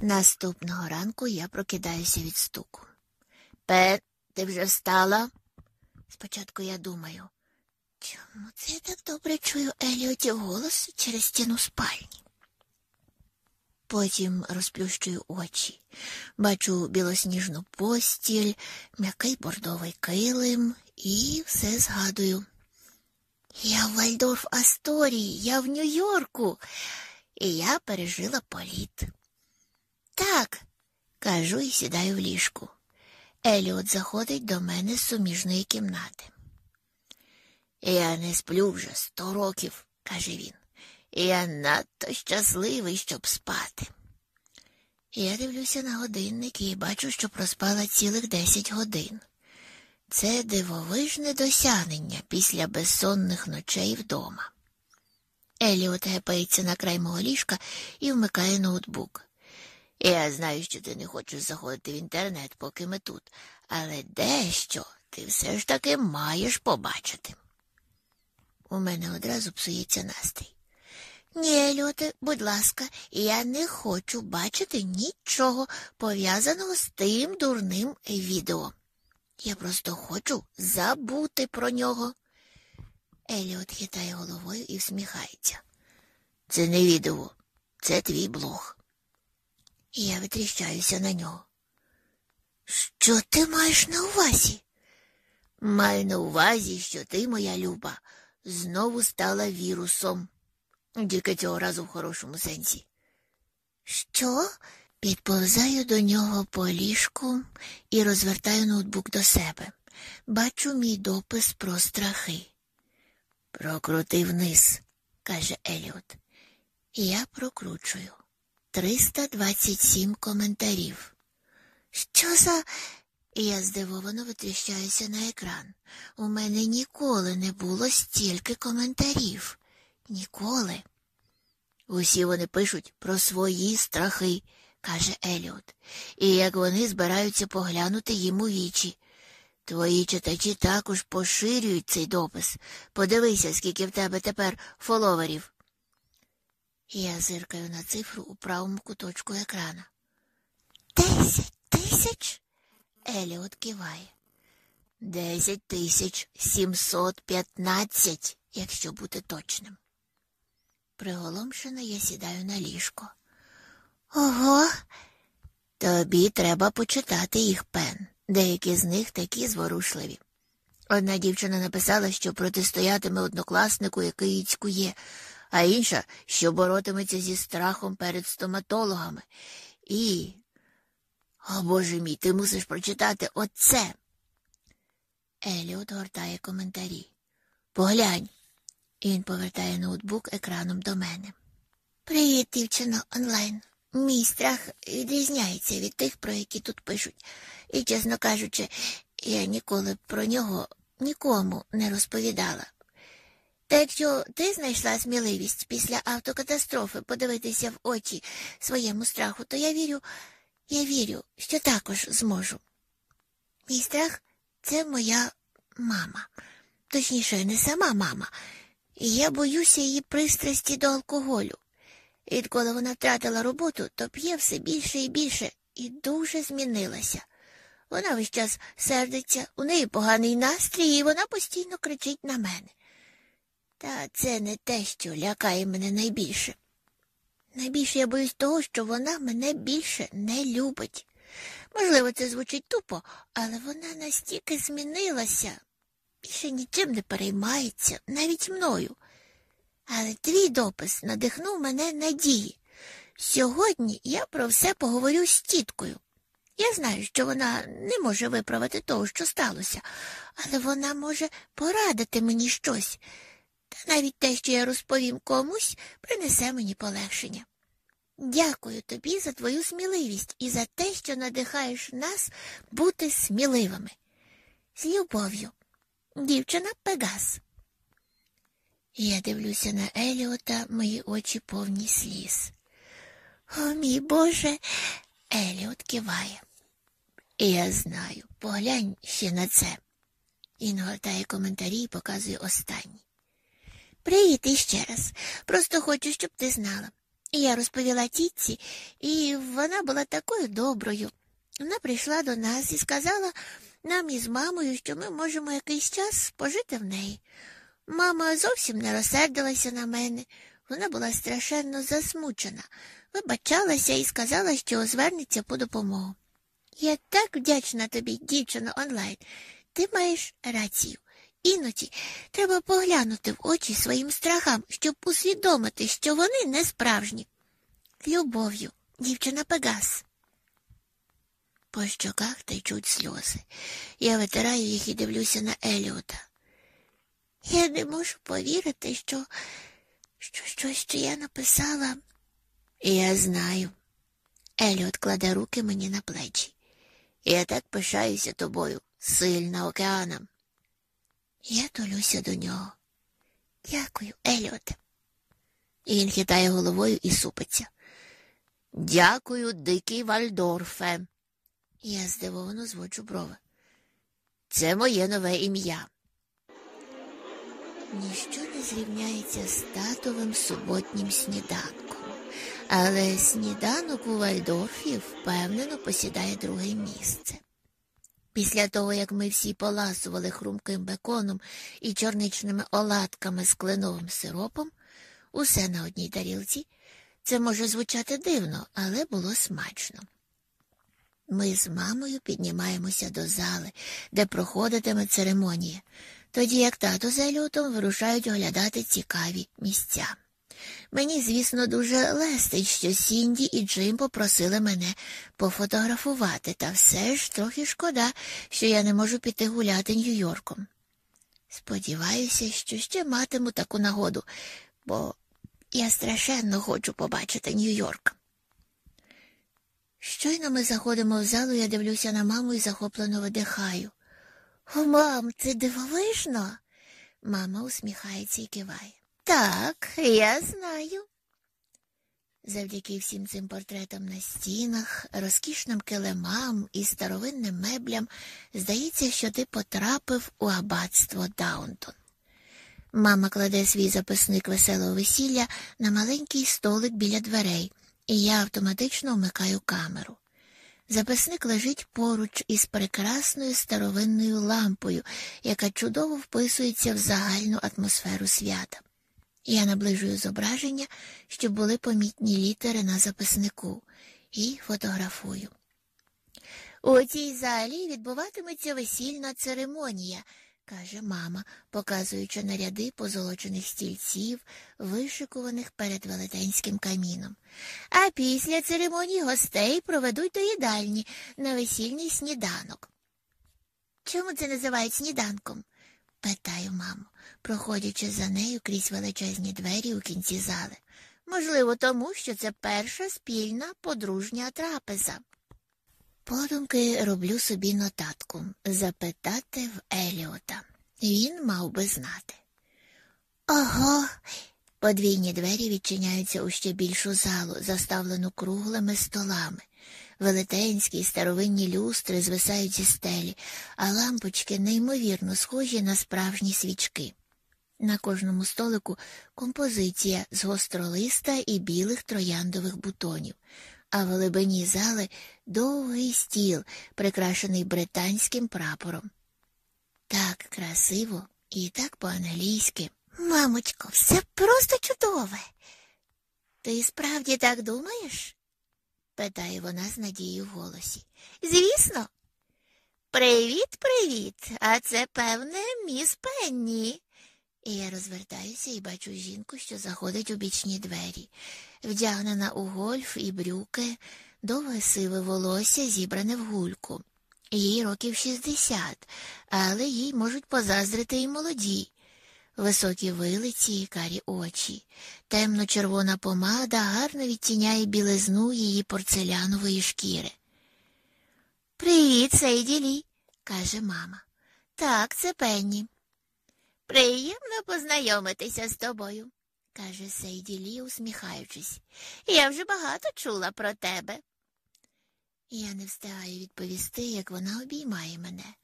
Наступного ранку я прокидаюся від стуку. Пет, ти вже встала? Спочатку я думаю, чому це я так добре чую Еліотів голос через стіну спальні? Потім розплющую очі, бачу білосніжну постіль, м'який бордовий килим і все згадую. Я в Вальдорф Асторії, я в Нью-Йорку, і я пережила політ. Так, кажу і сідаю в ліжку. Еліот заходить до мене з суміжної кімнати. Я не сплю вже сто років, каже він. Я надто щасливий, щоб спати. Я дивлюся на годинник і бачу, що проспала цілих десять годин. Це дивовижне досягнення після безсонних ночей вдома. Еліот гепається на край мого ліжка і вмикає ноутбук. Я знаю, що ти не хочеш заходити в інтернет, поки ми тут, але дещо ти все ж таки маєш побачити. У мене одразу псується настрій. Ні, Ельоте, будь ласка, я не хочу бачити нічого пов'язаного з тим дурним відео. Я просто хочу забути про нього. Еліот хитає головою і всміхається. Це не відео, це твій блог. Я витріщаюся на нього. Що ти маєш на увазі? Маю на увазі, що ти, моя люба, знову стала вірусом. Тільки цього разу в хорошому сенсі. Що? Підповзаю до нього по ліжку і розвертаю ноутбук до себе. Бачу мій допис про страхи. Прокрути вниз, каже Еліот. Я прокручую. 327 коментарів. Що за. Я здивовано витріщаюся на екран. У мене ніколи не було стільки коментарів. Ніколи. Усі вони пишуть про свої страхи, каже Еліот, і як вони збираються поглянути їм у вічі. Твої читачі також поширюють цей допис. Подивися, скільки в тебе тепер фоловерів. Я зиркаю на цифру у правому куточку екрана. Десять тисяч? Еліот киває. Десять тисяч сімсот п'ятнадцять, якщо бути точним. Приголомшена я сідаю на ліжко. Ого, тобі треба почитати їх пен. Деякі з них такі зворушливі. Одна дівчина написала, що протистоятиме однокласнику, який цькує, а інша, що боротиметься зі страхом перед стоматологами. І. О Боже мій, ти мусиш прочитати оце. Еліот гортає коментарі. Поглянь. Він повертає ноутбук екраном до мене. Привіт, дівчино, онлайн. Мій страх відрізняється від тих, про які тут пишуть. І, чесно кажучи, я ніколи про нього нікому не розповідала. Та якщо ти знайшла сміливість після автокатастрофи подивитися в очі своєму страху, то я вірю, я вірю, що також зможу. Мій страх це моя мама, точніше, не сама мама, і я боюся її пристрасті до алкоголю. Відколи вона втратила роботу, то п'є все більше і більше і дуже змінилася. Вона весь час сердиться, у неї поганий настрій, і вона постійно кричить на мене. Та це не те, що лякає мене найбільше. Найбільше я боюсь того, що вона мене більше не любить. Можливо, це звучить тупо, але вона настільки змінилася, більше нічим не переймається, навіть мною. Але твій допис надихнув мене надії. Сьогодні я про все поговорю з тіткою. Я знаю, що вона не може виправити того, що сталося, але вона може порадити мені щось. Та навіть те, що я розповім комусь, принесе мені полегшення. Дякую тобі за твою сміливість і за те, що надихаєш нас бути сміливими. З любов'ю, дівчина Пегас. Я дивлюся на Еліота, мої очі повні сліз. О, мій Боже, Еліот киває. Я знаю, поглянь ще на це. Він гортає коментарі і показує останній. Привіт іще раз. Просто хочу, щоб ти знала. Я розповіла тітці, і вона була такою доброю. Вона прийшла до нас і сказала нам із мамою, що ми можемо якийсь час пожити в неї. Мама зовсім не розсердилася на мене. Вона була страшенно засмучена, вибачалася і сказала, що звернеться по допомогу. Я так вдячна тобі, дівчино, онлайн. Ти маєш рацію. Іноді треба поглянути в очі своїм страхам, щоб усвідомити, що вони не справжні. Любов'ю, дівчина Пегас. По щоках течуть сльози. Я витираю їх і дивлюся на Еліота. Я не можу повірити, що що щось, що я написала. Я знаю. Еліот кладе руки мені на плечі. Я так пишаюся тобою, сильна океаном. Я толюся до нього. Дякую, Еліот. І він хитає головою і супиться. Дякую, дикий Вальдорфе. Я здивовано зводжу брови. Це моє нове ім'я. Ніщо не зрівняється з татовим суботнім сніданком, але сніданок у Вальдорфі впевнено посідає друге місце. Після того, як ми всі поласували хрумким беконом і чорничними оладками з кленовим сиропом, усе на одній тарілці, це може звучати дивно, але було смачно. Ми з мамою піднімаємося до зали, де проходитиме церемонія, тоді як тато з Еліотом вирушають оглядати цікаві місця. Мені, звісно, дуже лестить, що Сінді і Джим попросили мене пофотографувати, та все ж трохи шкода, що я не можу піти гуляти Нью-Йорком. Сподіваюся, що ще матиму таку нагоду, бо я страшенно хочу побачити Нью-Йорк. Щойно ми заходимо в залу, я дивлюся на маму і захоплено видихаю. О, мам, це дивовижно. Мама усміхається і киває. Так, я знаю. Завдяки всім цим портретам на стінах, розкішним килимам і старовинним меблям, здається, що ти потрапив у аббатство Даунтон. Мама кладе свій записник веселого весілля на маленький столик біля дверей, і я автоматично вмикаю камеру. Записник лежить поруч із прекрасною старовинною лампою, яка чудово вписується в загальну атмосферу свята. Я наближую зображення, щоб були помітні літери на записнику, і фотографую. У цій залі відбуватиметься весільна церемонія, каже мама, показуючи на ряди позолочених стільців, вишикуваних перед велетенським каміном. А після церемонії гостей проведуть до їдальні на весільний сніданок. Чому це називають сніданком? питаю маму, проходячи за нею крізь величезні двері у кінці зали. Можливо, тому що це перша спільна подружня трапеза. Подумки роблю собі нотатку запитати в Еліота. Він мав би знати. Ого. Подвійні двері відчиняються у ще більшу залу, заставлену круглими столами. Велетенські старовинні люстри звисають зі стелі, а лампочки неймовірно схожі на справжні свічки. На кожному столику композиція з гостролиста і білих трояндових бутонів, а в глибині зали довгий стіл, прикрашений британським прапором. Так красиво і так по-англійськи. Мамочко, все просто чудове. Ти справді так думаєш? питає вона з надією в голосі. Звісно. Привіт, привіт. А це, певне, міс Пенні. І я розвертаюся і бачу жінку, що заходить у бічні двері, вдягнена у гольф і брюки, довге сиве волосся, зібране в гульку. Їй років шістдесят, але їй можуть позаздрити і молоді. Високі вилиці і карі очі, темно-червона помада гарно відтіняє білизну її порцелянової шкіри. Привіт, Сейді Лі», – каже мама. Так, це Пенні. Приємно познайомитися з тобою, каже Сейді Лі, усміхаючись. Я вже багато чула про тебе. Я не встигаю відповісти, як вона обіймає мене.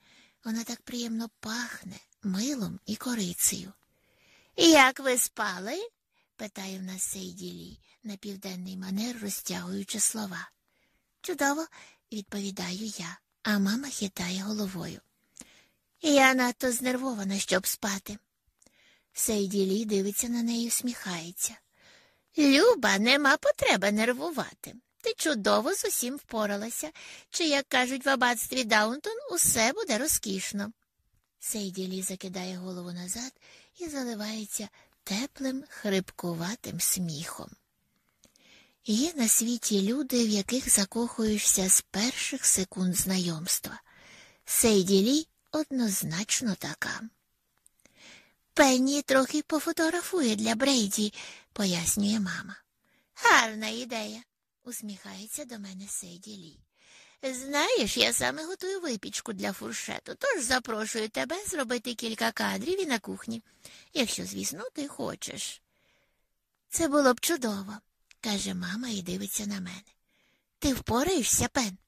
Вона так приємно пахне милом і корицею. Як ви спали? питає в нас Сейді Лі, на південний манер розтягуючи слова. Чудово, відповідаю я, а мама хитає головою. Я надто знервована, щоб спати. Сейді Лі дивиться на неї і всміхається. Люба, нема потреби нервувати. Ти чудово з усім впоралася, чи, як кажуть в аббатстві Даунтон, усе буде розкішно. Сейді Лі закидає голову назад і заливається теплим, хрипкуватим сміхом. Є на світі люди, в яких закохуєшся з перших секунд знайомства. Сейді Лі однозначно така. Пенні трохи пофотографує для Брейді, пояснює мама. Гарна ідея, усміхається до мене Сейді Лі. Знаєш, я саме готую випічку для фуршету, тож запрошую тебе зробити кілька кадрів і на кухні, якщо, звісно, ти хочеш. Це було б чудово, каже мама і дивиться на мене. Ти впораєшся, пен?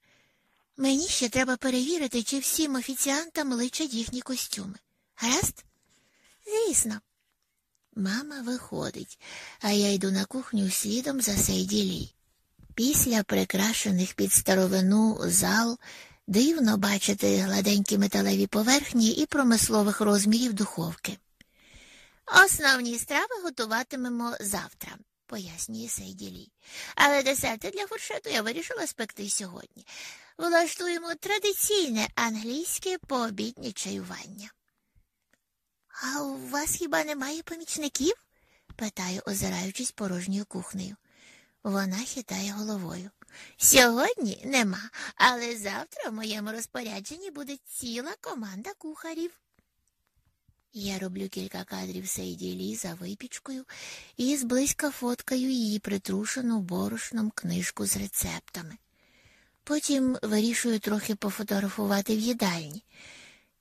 Мені ще треба перевірити, чи всім офіціантам личать їхні костюми. Гаразд? Звісно. Мама виходить, а я йду на кухню слідом за Сейді Лі. Після прикрашених під старовину зал дивно бачити гладенькі металеві поверхні і промислових розмірів духовки. Основні страви готуватимемо завтра, пояснює Сейділі. Але десерти для фуршету я вирішила спекти сьогодні. Влаштуємо традиційне англійське пообіднє чаювання. А у вас хіба немає помічників? питаю, озираючись порожньою кухнею. Вона хитає головою. Сьогодні нема, але завтра в моєму розпорядженні буде ціла команда кухарів. Я роблю кілька кадрів Сейді Лі за випічкою і зблизька фоткаю її притрушену борошном книжку з рецептами. Потім вирішую трохи пофотографувати в їдальні.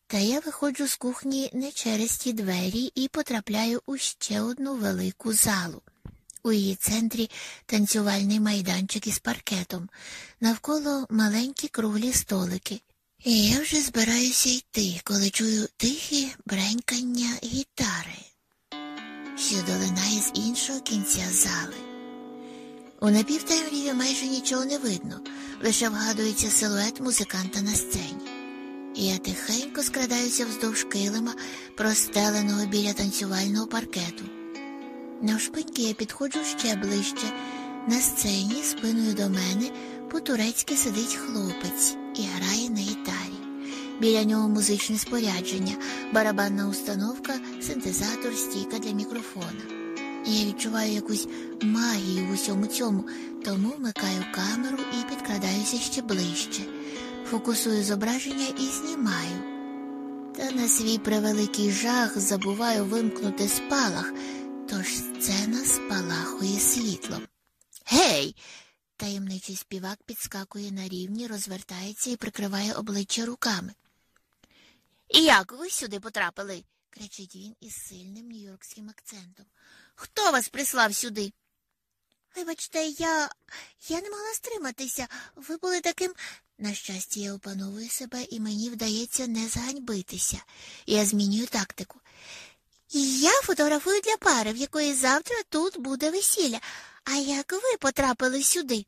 Та я виходжу з кухні не через ті двері і потрапляю у ще одну велику залу. У її центрі танцювальний майданчик із паркетом, навколо маленькі круглі столики. І я вже збираюся йти, коли чую тихе бренькання гітари, що долинає з іншого кінця зали. У напівтемряві майже нічого не видно, лише вгадується силует музиканта на сцені. Я тихенько скрадаюся вздовж килима, простеленого біля танцювального паркету. Навшпиньки я підходжу ще ближче. На сцені спиною до мене по-турецьки сидить хлопець і грає на гітарі. Біля нього музичне спорядження, барабанна установка, синтезатор, стійка для мікрофона. Я відчуваю якусь магію в усьому цьому, тому вмикаю камеру і підкрадаюся ще ближче, фокусую зображення і знімаю. Та на свій превеликий жах забуваю вимкнути спалах, тож сцена спалахує світлом. Гей! Таємничий співак підскакує на рівні, розвертається і прикриває обличчя руками. І як ви сюди потрапили? кричить він із сильним нью-йоркським акцентом. Хто вас прислав сюди? Вибачте, я я не могла стриматися. Ви були таким. На щастя, я опановую себе, і мені вдається не зганьбитися. Я змінюю тактику. Я фотографую для пари, в якої завтра тут буде весілля. А як ви потрапили сюди?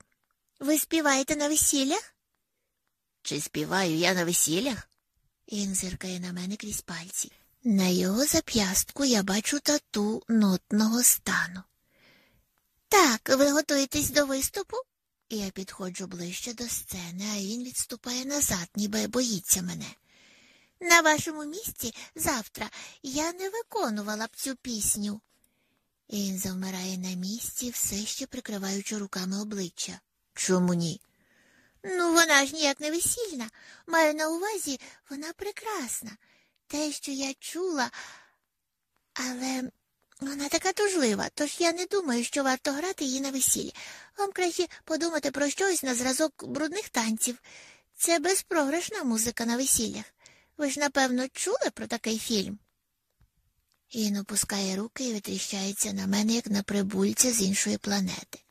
Ви співаєте на весіллях? Чи співаю я на весіллях? Він зиркає на мене крізь пальці. На його зап'ястку я бачу тату нотного стану. Так, ви готуєтесь до виступу? Я підходжу ближче до сцени, а він відступає назад, ніби боїться мене. На вашому місці завтра я не виконувала б цю пісню. І Він завмирає на місці, все ще прикриваючи руками обличчя. Чому ні? Ну, вона ж ніяк не весільна. Маю на увазі, вона прекрасна. Те, що я чула, але вона така тужлива, тож я не думаю, що варто грати її на весіллі. Вам краще подумати про щось на зразок брудних танців. Це безпрограшна музика на весіллях. Ви ж, напевно, чули про такий фільм? Він опускає руки і витріщається на мене, як на прибульця з іншої планети.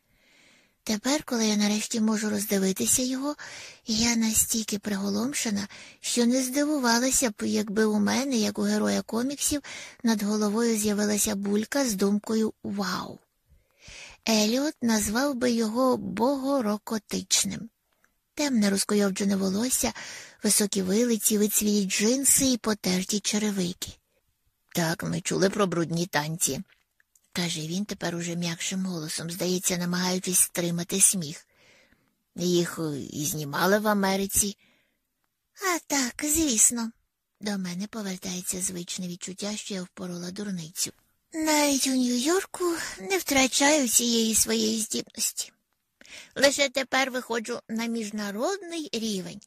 Тепер, коли я нарешті можу роздивитися його, я настільки приголомшена, що не здивувалася б, якби у мене, як у героя коміксів, над головою з'явилася булька з думкою Вау! Еліот назвав би його богорокотичним. Темне розкойовджене волосся, високі вилиці, вицвілі джинси і потерті черевики. Так, ми чули про брудні танці, каже він тепер уже м'якшим голосом, здається, намагаючись стримати сміх. Їх е, і знімали в Америці. А так, звісно, до мене повертається звичне відчуття, що я впорола дурницю. Навіть у Нью-Йорку не втрачаю цієї своєї здібності. Лише тепер виходжу на міжнародний рівень.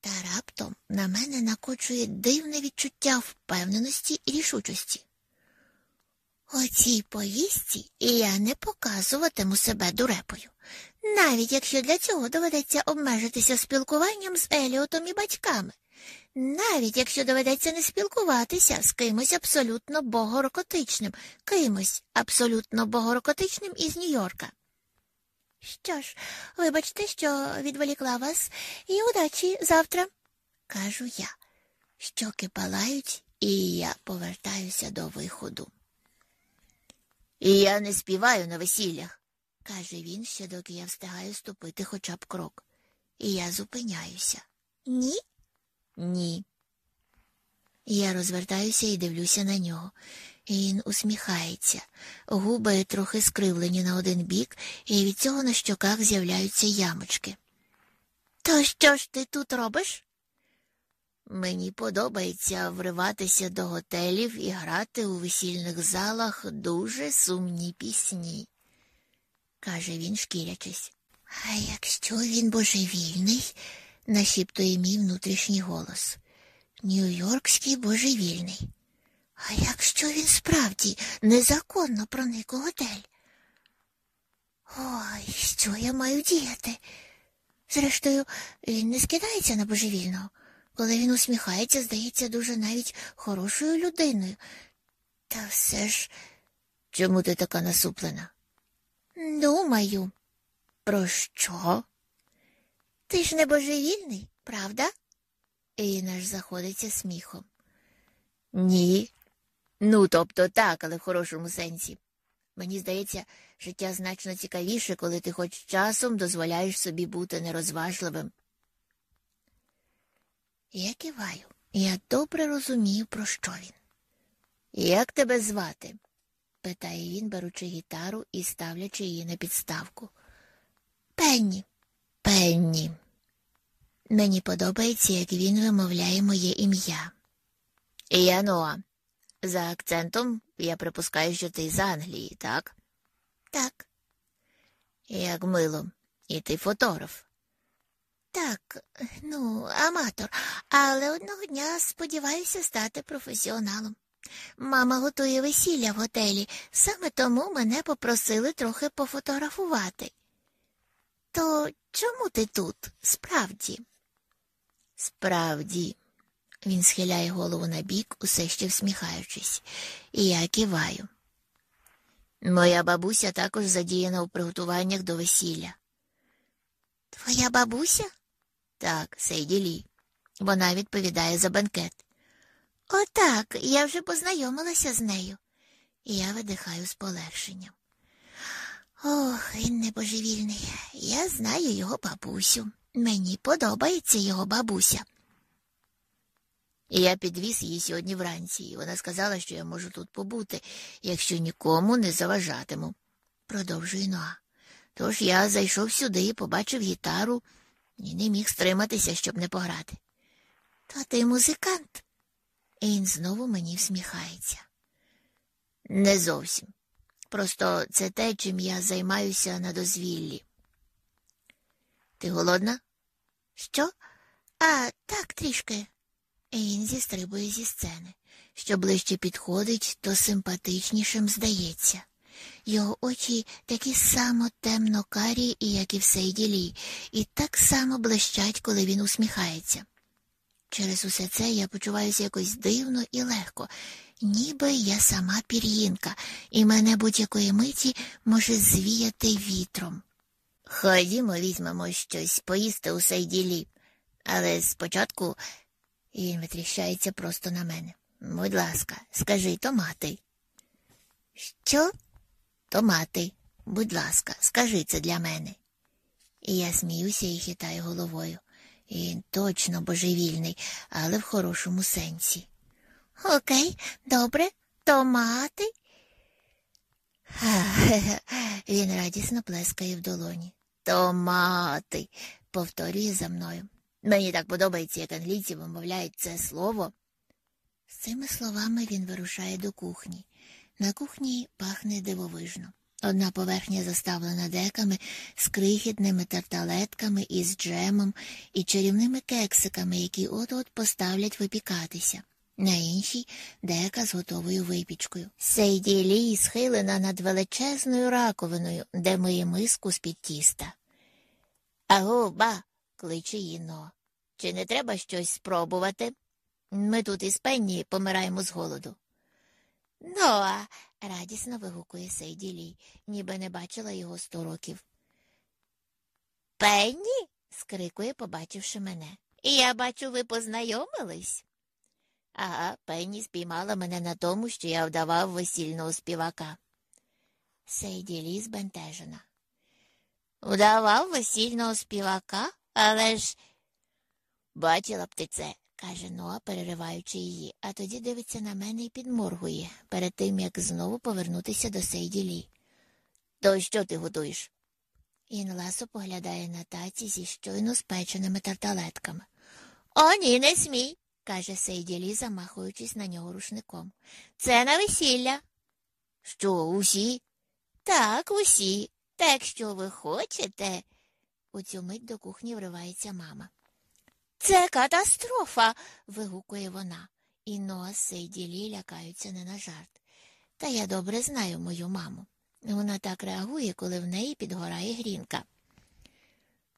Та раптом на мене накочує дивне відчуття впевненості і рішучості. У цій поїздці я не показуватиму себе дурепою, навіть якщо для цього доведеться обмежитися спілкуванням з Еліотом і батьками, навіть якщо доведеться не спілкуватися з кимось абсолютно богорокотичним, кимось абсолютно богорокотичним із Нью-Йорка. Що ж, вибачте, що відволікла вас, і удачі завтра, кажу я. Щоки палають, і я повертаюся до виходу. І я не співаю на весіллях, каже він, ще доки я встигаю ступити хоча б крок. І я зупиняюся. Ні? Ні. Я розвертаюся і дивлюся на нього. Він усміхається, губи трохи скривлені на один бік, і від цього на щоках з'являються ямочки. То що ж ти тут робиш? Мені подобається вриватися до готелів і грати у весільних залах дуже сумні пісні, каже він, шкірячись. А якщо він божевільний, нашіптує мій внутрішній голос. Нью-Йоркський божевільний. А якщо він справді незаконно проник у готель? Ой, що я маю діяти? Зрештою, він не скидається на божевільного. Коли він усміхається, здається дуже навіть хорошою людиною. Та все ж, чому ти така насуплена? Думаю, про що? Ти ж не божевільний, правда? І наш заходиться сміхом. Ні. Ну, тобто так, але в хорошому сенсі. Мені здається, життя значно цікавіше, коли ти хоч часом дозволяєш собі бути нерозважливим. Я киваю, я добре розумію, про що він. Як тебе звати? питає він, беручи гітару і ставлячи її на підставку. Пенні. Пенні. Мені подобається, як він вимовляє моє ім'я. Я Ноа. За акцентом я припускаю, що ти з Англії, так? Так. Як мило. І ти фотограф. Так, ну, аматор, але одного дня сподіваюся стати професіоналом. Мама готує весілля в готелі, саме тому мене попросили трохи пофотографувати. То чому ти тут, справді? Справді, він схиляє голову на бік, усе ще всміхаючись, і я киваю. Моя бабуся також задіяна у приготуваннях до весілля. Твоя бабуся? Так, Сейді Лі. Вона відповідає за банкет. Отак, я вже познайомилася з нею. Я видихаю з полегшенням. Ох, він небожевільний. Я знаю його бабусю. Мені подобається його бабуся. Я підвіз її сьогодні вранці, і вона сказала, що я можу тут побути, якщо нікому не заважатиму, продовжує Ноа. Тож я зайшов сюди, і побачив гітару і не міг стриматися, щоб не пограти. То ти музикант? І він знову мені всміхається. Не зовсім. Просто це те, чим я займаюся на дозвіллі. Ти голодна? Що? А, так, трішки. І він зістрибує зі сцени. Що ближче підходить, то симпатичнішим здається. Його очі такі само темно карі, як і в Сейділі, і так само блищать, коли він усміхається. Через усе це я почуваюся якось дивно і легко, ніби я сама пір'їнка, і мене будь-якої миті може звіяти вітром. Ходімо, візьмемо щось поїсти у Сейділі, але спочатку і він витріщається просто на мене. Будь ласка, скажи томати. Що? Томати, будь ласка, скажи це для мене. І я сміюся і хитаю головою. Він точно божевільний, але в хорошому сенсі. Окей, добре, томати. Ха-ха-ха, Він радісно плескає в долоні. Томати, повторює за мною. Мені так подобається, як англійці вимовляють це слово. З цими словами він вирушає до кухні. На кухні пахне дивовижно. Одна поверхня заставлена деками з крихітними тарталетками із джемом і чарівними кексиками, які от-от поставлять випікатися. На іншій дека з готовою випічкою. Сейді Лі схилена над величезною раковиною, де миє миску з-під тіста. Аго, ба, кличе Іно. Чи не треба щось спробувати? Ми тут із Пенні помираємо з голоду. Ноа. радісно вигукує Сейді Лі, ніби не бачила його сто років. Пенні? скрикує, побачивши мене. Я бачу, ви познайомились. Ага, Пенні спіймала мене на тому, що я вдавав весільного співака. Сейді Лі збентежена. Вдавав весільного співака, але ж. Бачила б ти це, каже Ноа, перериваючи її, а тоді дивиться на мене і підморгує, перед тим як знову повернутися до Сейді Лі. То що ти готуєш? Ін ласо поглядає на таці зі щойно спеченими тарталетками. О, ні, не смій, каже Сейді Лі, замахуючись на нього рушником. Це на весілля. Що, усі? Так, усі. Та якщо ви хочете. У цю мить до кухні вривається мама. Це катастрофа. вигукує вона, і Ноа з Сейді Лі лякаються не на жарт. Та я добре знаю мою маму. Вона так реагує, коли в неї підгорає грінка.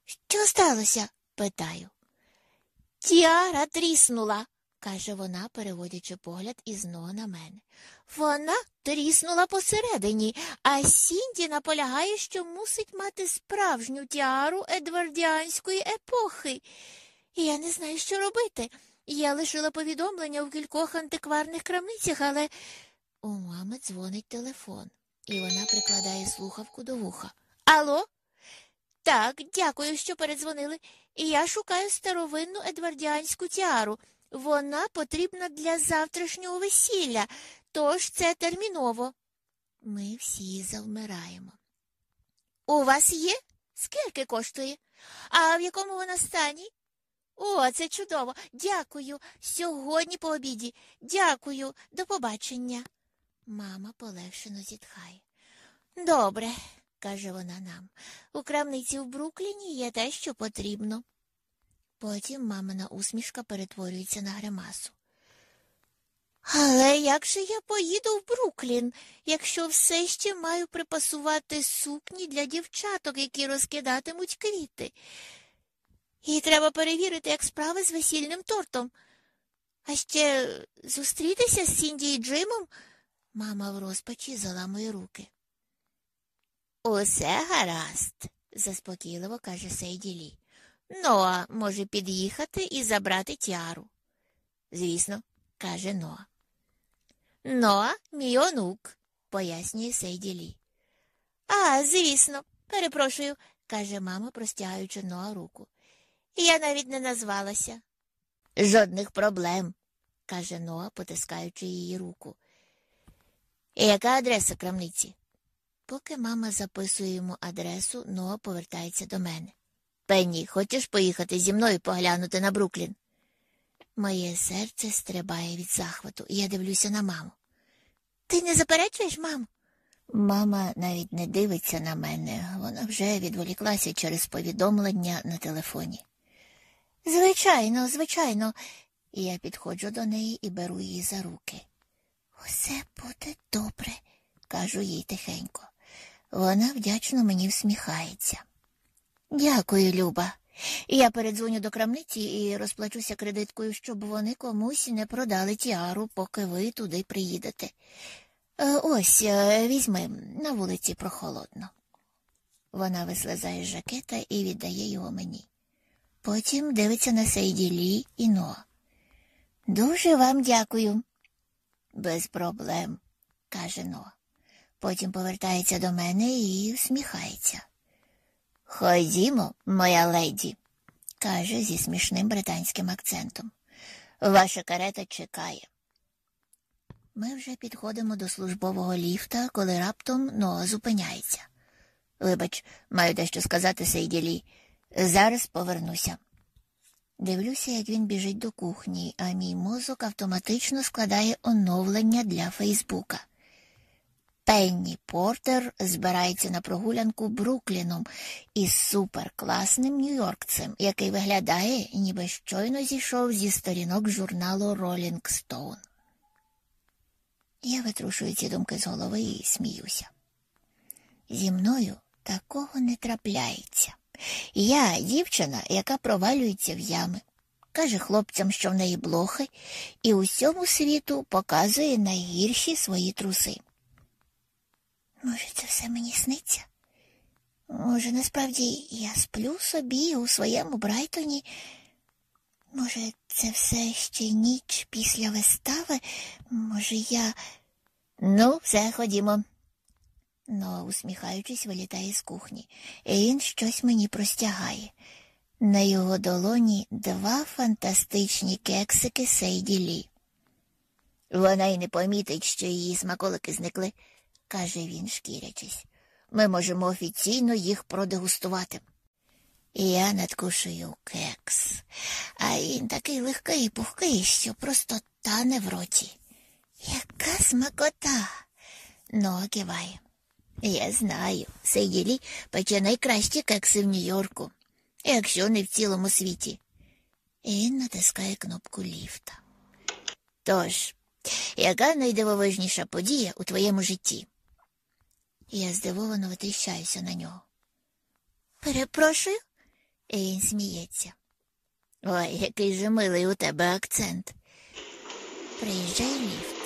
Що сталося? питаю. Тіара тріснула, каже вона, переводячи погляд із Ноа на мене. Вона тріснула посередині, а Сінді наполягає, що мусить мати справжню тіару едвардіанської епохи. Я не знаю, що робити. Я лишила повідомлення в кількох антикварних крамницях, але у мами дзвонить телефон, і вона прикладає слухавку до вуха. Алло? Так, дякую, що передзвонили. Я шукаю старовинну едвардіанську тіару. Вона потрібна для завтрашнього весілля, тож це терміново. Ми всі завмираємо. У вас є? Скільки коштує? А в якому вона стані? О, це чудово. Дякую. Сьогодні по обіді. Дякую. До побачення. Мама полегшено зітхає. Добре, каже вона нам. У крамниці в Брукліні є те, що потрібно. Потім мамина усмішка перетворюється на гримасу. Але як же я поїду в Бруклін, якщо все ще маю припасувати сукні для дівчаток, які розкидатимуть квіти? І треба перевірити, як справи з весільним тортом. А ще зустрітися з Сінді і Джимом? Мама в розпачі заламує руки. Усе гаразд, заспокійливо каже Сейді Лі. Ноа може під'їхати і забрати тяру. Звісно, каже Ноа. Ноа, мій онук, пояснює Сейді Лі. А, звісно, перепрошую, каже мама, простягаючи Ноа руку. Я навіть не назвалася. Жодних проблем, каже Ноа, потискаючи її руку. Яка адреса крамниці? Поки мама записує йому адресу, Ноа повертається до мене. Пенні, хочеш поїхати зі мною поглянути на Бруклін? Моє серце стрибає від захвату, і я дивлюся на маму. Ти не заперечуєш, мамо? Мама навіть не дивиться на мене, вона вже відволіклася через повідомлення на телефоні. Звичайно, звичайно, і я підходжу до неї і беру її за руки. Усе буде добре, кажу їй тихенько. Вона вдячно мені всміхається. Дякую, Люба. Я передзвоню до крамниці і розплачуся кредиткою, щоб вони комусь не продали тіару, поки ви туди приїдете. Е, ось, е, візьми, на вулиці прохолодно. Вона вислизає з жакета і віддає його мені. Потім дивиться на Сейді Лі і Но. Дуже вам дякую. Без проблем, каже Но. Потім повертається до мене і всміхається. Ходімо, моя леді, каже зі смішним британським акцентом. Ваша карета чекає. Ми вже підходимо до службового ліфта, коли раптом Ноа зупиняється. Вибач, маю дещо сказати Сейділі. Зараз повернуся. Дивлюся, як він біжить до кухні, а мій мозок автоматично складає оновлення для Фейсбука. Пенні Портер збирається на прогулянку Брукліном із суперкласним нью-йоркцем, який виглядає, ніби щойно зійшов зі сторінок журналу Rolling Stone. Я витрушую ці думки з голови і сміюся. Зі мною такого не трапляється. Я дівчина, яка провалюється в ями, каже хлопцям, що в неї блохи, і усьому світу показує найгірші свої труси. Може, це все мені сниться? Може, насправді я сплю собі у своєму Брайтоні? Може, це все ще ніч після вистави? Може, я. Ну, все, ходімо. Но, усміхаючись, вилітає з кухні, і він щось мені простягає. На його долоні два фантастичні кексики Сейді Лі. Вона й не помітить, що її смаколики зникли, каже він, шкірячись. Ми можемо офіційно їх продегустувати. І я надкушую кекс, а він такий легкий і пухкий, що просто тане в роті. Яка смакота. Ну, киває. Я знаю, Сейділі пече найкращі кекси в Нью-Йорку, якщо не в цілому світі. І натискає кнопку ліфта. Тож, яка найдивовижніша подія у твоєму житті? Я здивовано витріщаюся на нього. Перепрошую, і він сміється. Ой, який же милий у тебе акцент. Приїжджає ліфт.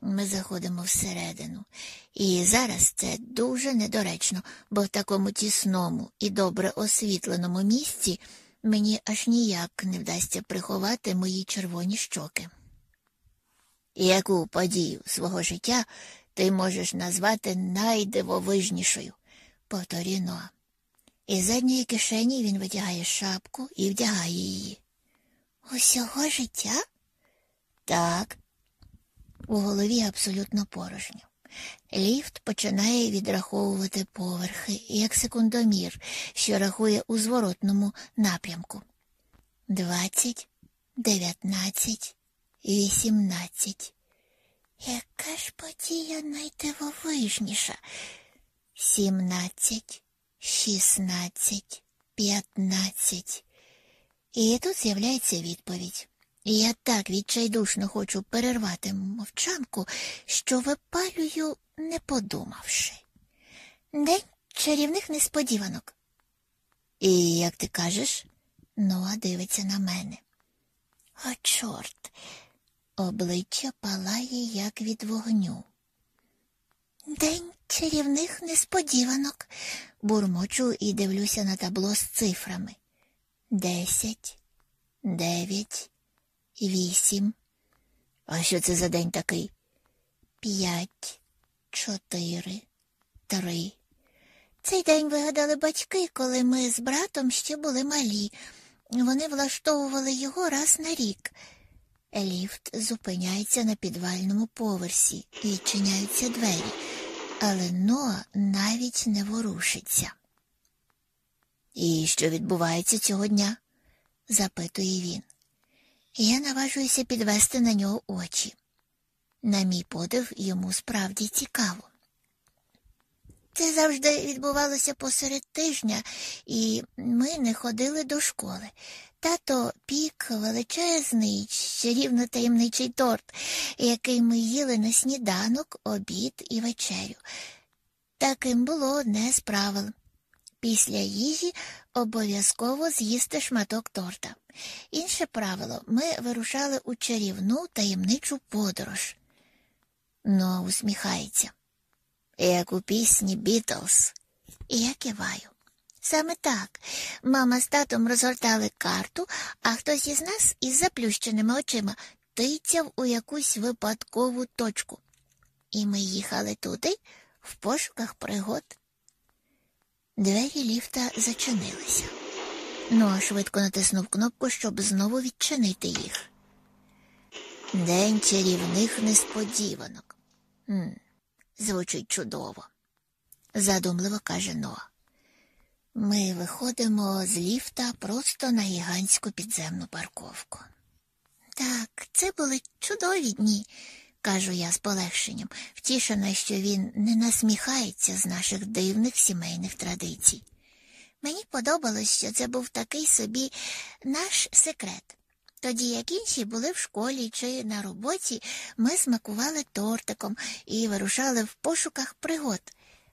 Ми заходимо всередину. І зараз це дуже недоречно, бо в такому тісному і добре освітленому місці мені аж ніяк не вдасться приховати мої червоні щоки. Яку подію свого життя ти можеш назвати найдивовижнішою, повторює Ноа. Із задньої кишені він витягає шапку і вдягає її. Усього життя? Так. У голові абсолютно порожньо. Ліфт починає відраховувати поверхи, як секундомір, що рахує у зворотному напрямку. Двадцять, дев'ятнадцять, вісімнадцять. Яка ж подія найдивовижніша? Сімнадцять, шістнадцять, п'ятнадцять. І тут з'являється відповідь. Я так відчайдушно хочу перервати мовчанку, що випалюю, не подумавши. День чарівних несподіванок. І як ти кажеш, Ноа дивиться на мене. О, чорт, обличчя палає, як від вогню. День чарівних несподіванок, бурмочу і дивлюся на табло з цифрами. Десять, дев'ять вісім. А що це за день такий? П'ять, чотири, три. Цей день вигадали батьки, коли ми з братом ще були малі. Вони влаштовували його раз на рік. Ліфт зупиняється на підвальному поверсі, відчиняються двері, але Ноа навіть не ворушиться. І що відбувається цього дня? запитує він. Я наважуюся підвести на нього очі. На мій подив йому справді цікаво. Це завжди відбувалося посеред тижня, і ми не ходили до школи. Тато пік величезний, чарівно таємничий торт, який ми їли на сніданок, обід і вечерю. Таким було одне з правил. Після їжі обов'язково з'їсти шматок торта. Інше правило ми вирушали у чарівну таємничу подорож. Но усміхається, як у пісні Бітлз. І я киваю. Саме так мама з татом розгортали карту, а хтось із нас із заплющеними очима тицяв у якусь випадкову точку. І ми їхали туди, в пошуках пригод. Двері ліфта зачинилися. Ноа швидко натиснув кнопку, щоб знову відчинити їх. День чарівних несподіванок. М, Звучить чудово, задумливо каже Ноа. Ми виходимо з ліфта просто на гігантську підземну парковку. Так, це були чудові дні, кажу я з полегшенням, втішена, що він не насміхається з наших дивних сімейних традицій. Мені подобалось, що це був такий собі наш секрет. Тоді, як інші були в школі чи на роботі, ми смакували тортиком і вирушали в пошуках пригод.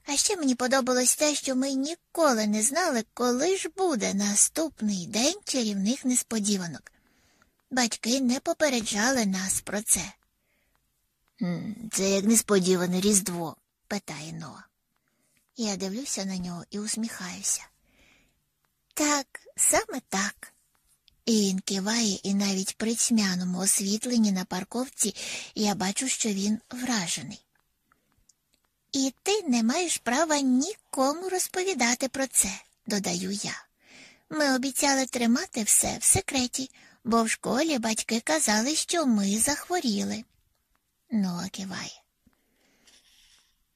А ще мені подобалось те, що ми ніколи не знали, коли ж буде наступний день чарівних несподіванок. Батьки не попереджали нас про це. Це як несподіване Різдво, питає Ноа. Я дивлюся на нього і усміхаюся. Так, саме так. І він киває, і навіть при тьмяному освітленні на парковці я бачу, що він вражений. І ти не маєш права нікому розповідати про це, додаю я. Ми обіцяли тримати все в секреті, бо в школі батьки казали, що ми захворіли. Ноа киває.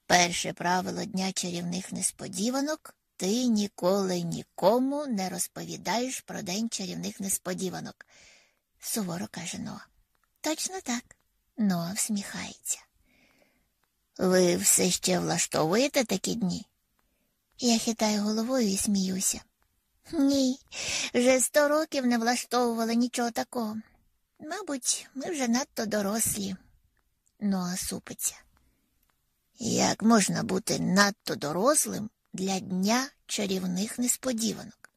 Перше правило дня чарівних несподіванок ти ніколи нікому не розповідаєш про день чарівних несподіванок, суворо каже Ноа. Точно так. Ноа всміхається. Ви все ще влаштовуєте такі дні? Я хитаю головою і сміюся. Ні, вже сто років не влаштовували нічого такого. Мабуть, ми вже надто дорослі. Ноа супиться. Як можна бути надто дорослим для дня чарівних несподіванок?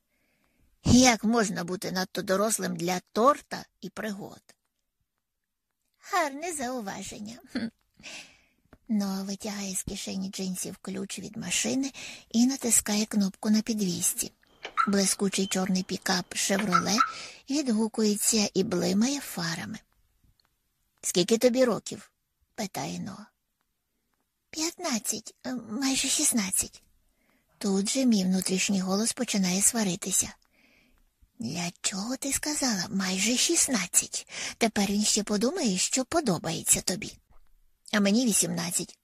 Як можна бути надто дорослим для торта і пригод? Гарне зауваження. Ноа витягає з кишені джинсів ключ від машини і натискає кнопку на підвісті. Блискучий чорний пікап Шевроле відгукується і блимає фарами. Скільки тобі років? Питає Ноа. П'ятнадцять, е, майже шістнадцять. Тут же мій внутрішній голос починає сваритися. Для чого ти сказала майже шістнадцять? Тепер він ще подумає, що подобається тобі. А мені вісімнадцять,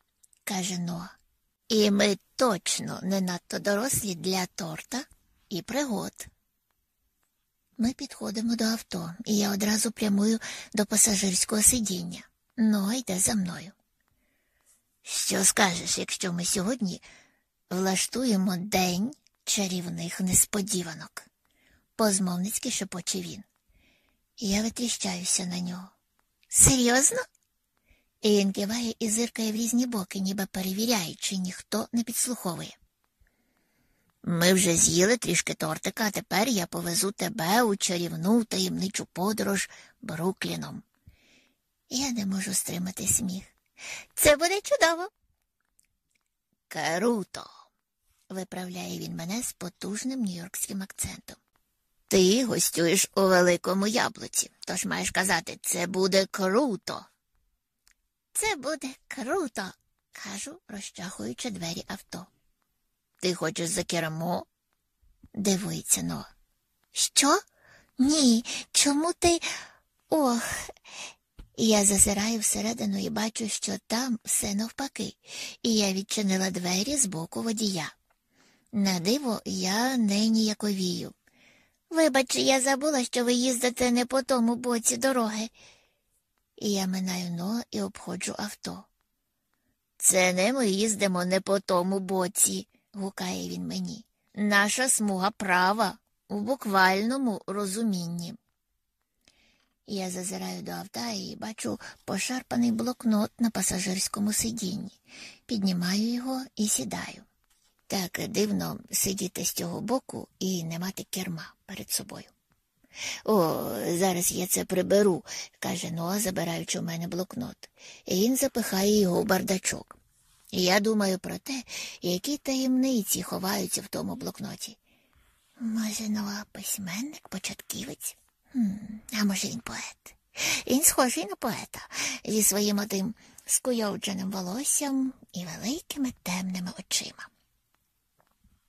каже Ноа. І ми точно не надто дорослі для торта і пригод. Ми підходимо до авто, і я одразу прямую до пасажирського сидіння. Ноа йде за мною. Що скажеш, якщо ми сьогодні влаштуємо день чарівних несподіванок? позмовницьки шепоче він. Я витріщаюся на нього. Серйозно? І він киває і зиркає в різні боки, ніби перевіряє, чи ніхто не підслуховує. Ми вже з'їли трішки тортика, а тепер я повезу тебе у чарівну таємничу подорож Брукліном. Я не можу стримати сміх. Це буде чудово. Круто, виправляє він мене з потужним нью-йоркським акцентом. Ти гостюєш у великому яблуці, тож маєш казати, це буде круто. Це буде круто, кажу, розчахуючи двері авто. Ти хочеш за кермо? дивується Ноа. Що? Ні, чому ти. Ох. Я зазираю всередину і бачу, що там все навпаки, і я відчинила двері з боку водія. На диво, я не ніяковію. Вибач, я забула, що ви їздите не по тому боці дороги. І я минаю но і обходжу авто. Це не ми їздимо не по тому боці, гукає він мені. Наша смуга права у буквальному розумінні. Я зазираю до авто і бачу пошарпаний блокнот на пасажирському сидінні. Піднімаю його і сідаю. Так дивно сидіти з цього боку і не мати керма перед собою. О, зараз я це приберу, каже Ноа, забираючи у мене блокнот, він запихає його в бардачок. І я думаю про те, які таємниці ховаються в тому блокноті. Може, Ноа письменник, початківець? А може, він поет? Він схожий на поета зі своїм отим скуйовдженим волоссям і великими темними очима.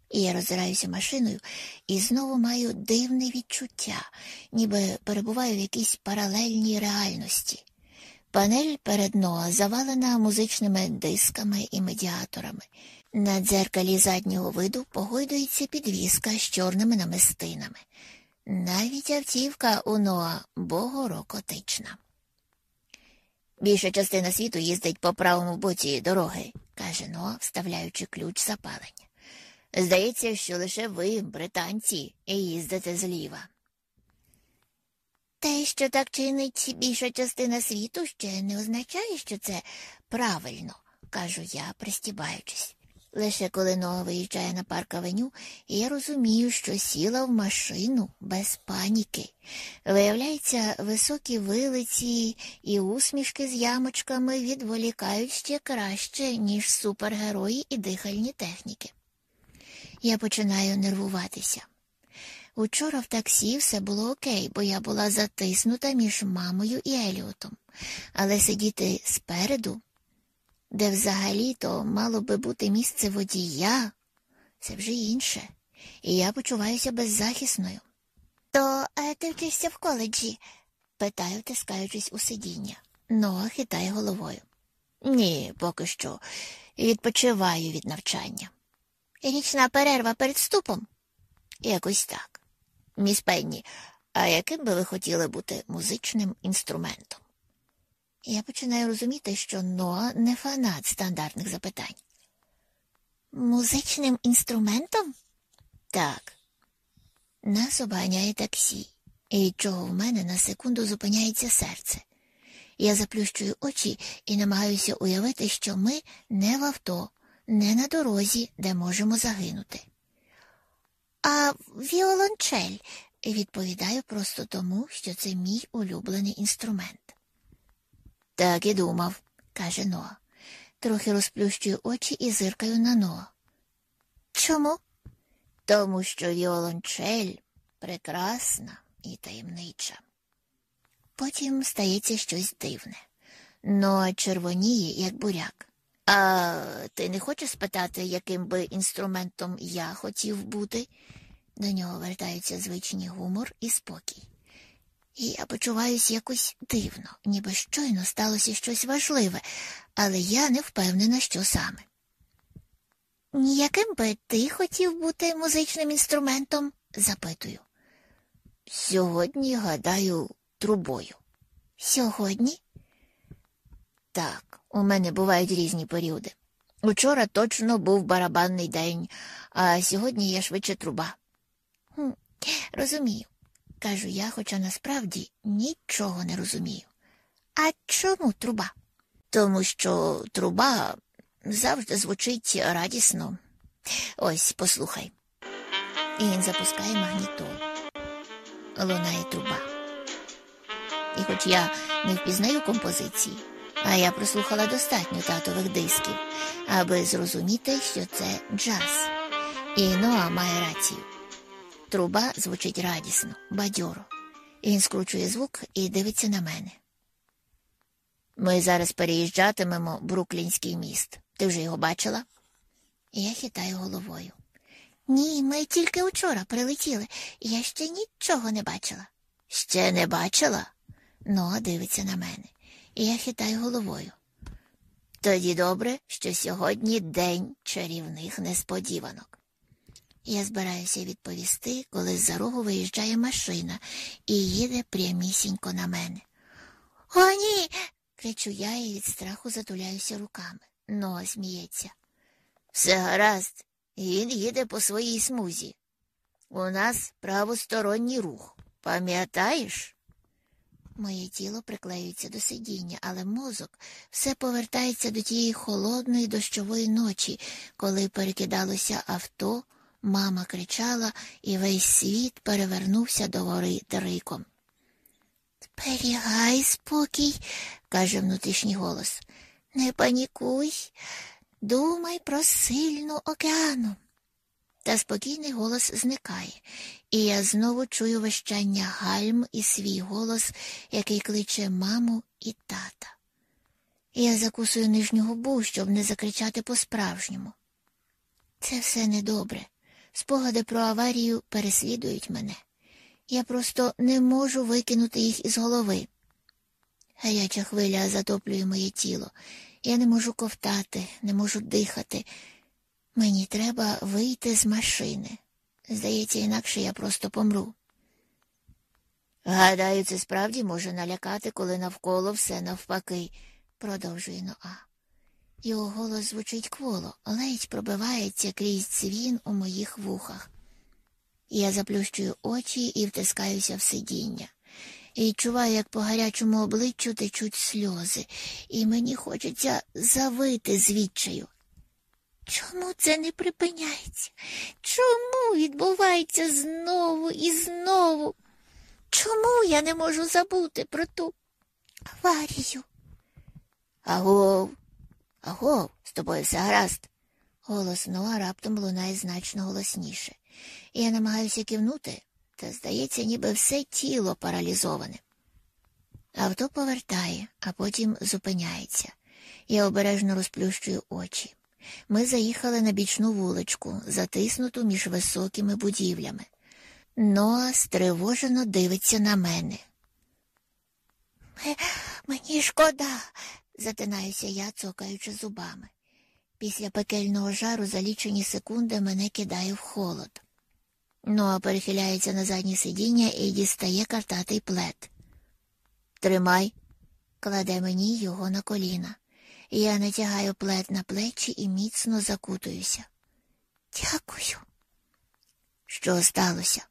І я роззираюся машиною і знову маю дивне відчуття, ніби перебуваю в якійсь паралельній реальності. Панель перед Ноа завалена музичними дисками і медіаторами. На дзеркалі заднього виду погойдується підвіска з чорними намистинами. Навіть автівка у Ноа богорокотична. Більша частина світу їздить по правому боці дороги, каже Ноа, вставляючи ключ запалення. Здається, що лише ви, британці, їздите зліва. Те, що так чинить більша частина світу, ще не означає, що це правильно, кажу я, пристібаючись. Лише коли нога виїжджає на парк авеню, я розумію, що сіла в машину без паніки. Виявляється, високі вилиці і усмішки з ямочками відволікають ще краще, ніж супергерої і дихальні техніки. Я починаю нервуватися. Учора в таксі все було окей, бо я була затиснута між мамою і Еліотом, але сидіти спереду, де взагалі-то мало би бути місце водія, це вже інше, і я почуваюся беззахисною. То е, ти вчишся в коледжі? питаю, тискаючись у сидіння. Ноа хитає головою. Ні, поки що. Відпочиваю від навчання. Річна перерва перед вступом? Якось так. Міс Пенні, а яким би ви хотіли бути музичним інструментом? Я починаю розуміти, що Ноа не фанат стандартних запитань. Музичним інструментом? Так. Нас обганяє таксі, і чого в мене на секунду зупиняється серце. Я заплющую очі і намагаюся уявити, що ми не в авто, не на дорозі, де можемо загинути. А віолончель, відповідаю просто тому, що це мій улюблений інструмент. Так і думав, каже Ноа. Трохи розплющую очі і зиркаю на Ноа. Чому? Тому що віолончель прекрасна і таємнича. Потім стається щось дивне. Ноа червоніє, як буряк. А ти не хочеш спитати, яким би інструментом я хотів бути? До нього вертаються звичні гумор і спокій. Я почуваюся якось дивно, ніби щойно сталося щось важливе, але я не впевнена, що саме. Яким би ти хотів бути музичним інструментом? запитую. Сьогодні, гадаю, трубою. Сьогодні? Так, у мене бувають різні періоди. Учора точно був барабанний день, а сьогодні я швидше труба. Хм, Розумію, кажу я, хоча насправді нічого не розумію. А чому труба? Тому що труба завжди звучить радісно. Ось послухай. І він запускає магнітол. Лунає труба. І хоч я не впізнаю композиції, а я прослухала достатньо татових дисків, аби зрозуміти, що це джаз. І Ноа має рацію. Труба звучить радісно, бадьоро. Він скручує звук і дивиться на мене. Ми зараз переїжджатимемо Бруклінський міст. Ти вже його бачила? Я хитаю головою. Ні, ми тільки вчора прилетіли, я ще нічого не бачила. Ще не бачила? Ноа дивиться на мене, я хитаю головою. Тоді добре, що сьогодні день чарівних несподіванок. Я збираюся відповісти, коли з за рогу виїжджає машина і їде прямісінько на мене. О, ні. кричу я і від страху затуляюся руками. Ноа сміється. Все гаразд, він їде по своїй смузі. У нас правосторонній рух. Пам'ятаєш? Моє тіло приклеюється до сидіння, але мозок все повертається до тієї холодної дощової ночі, коли перекидалося авто, мама кричала, і весь світ перевернувся до гори триком. Зберігай спокій, каже внутрішній голос. Не панікуй, думай про сильну океану. Та спокійний голос зникає, і я знову чую вищання гальм і свій голос, який кличе маму і тата. Я закусую нижню губу, щоб не закричати по-справжньому. Це все недобре. Спогади про аварію переслідують мене. Я просто не можу викинути їх із голови. Гаряча хвиля затоплює моє тіло. Я не можу ковтати, не можу дихати. Мені треба вийти з машини. Здається, інакше я просто помру. Гадаю, це справді може налякати, коли навколо все навпаки, продовжує Ноа. Його голос звучить кволо, ледь пробивається крізь цвін у моїх вухах. Я заплющую очі і втискаюся в сидіння. І відчуваю, як по гарячому обличчю течуть сльози, і мені хочеться завити звідчаю. Чому це не припиняється? Чому відбувається знову і знову? Чому я не можу забути про ту аварію? Агов, агов, з тобою все гаразд. Голос Ноа раптом лунає значно голосніше. Я намагаюся кивнути, та, здається, ніби все тіло паралізоване. Авто повертає, а потім зупиняється. Я обережно розплющую очі. Ми заїхали на бічну вуличку, затиснуту між високими будівлями. Ноа стривожено дивиться на мене. Мені шкода, затинаюся я, цокаючи зубами. Після пекельного жару за лічені секунди мене кидає в холод. Ноа перехиляється на заднє сидіння і дістає картатий плед. Тримай, кладе мені його на коліна. Я натягаю плед на плечі і міцно закутуюся. Дякую. Що сталося?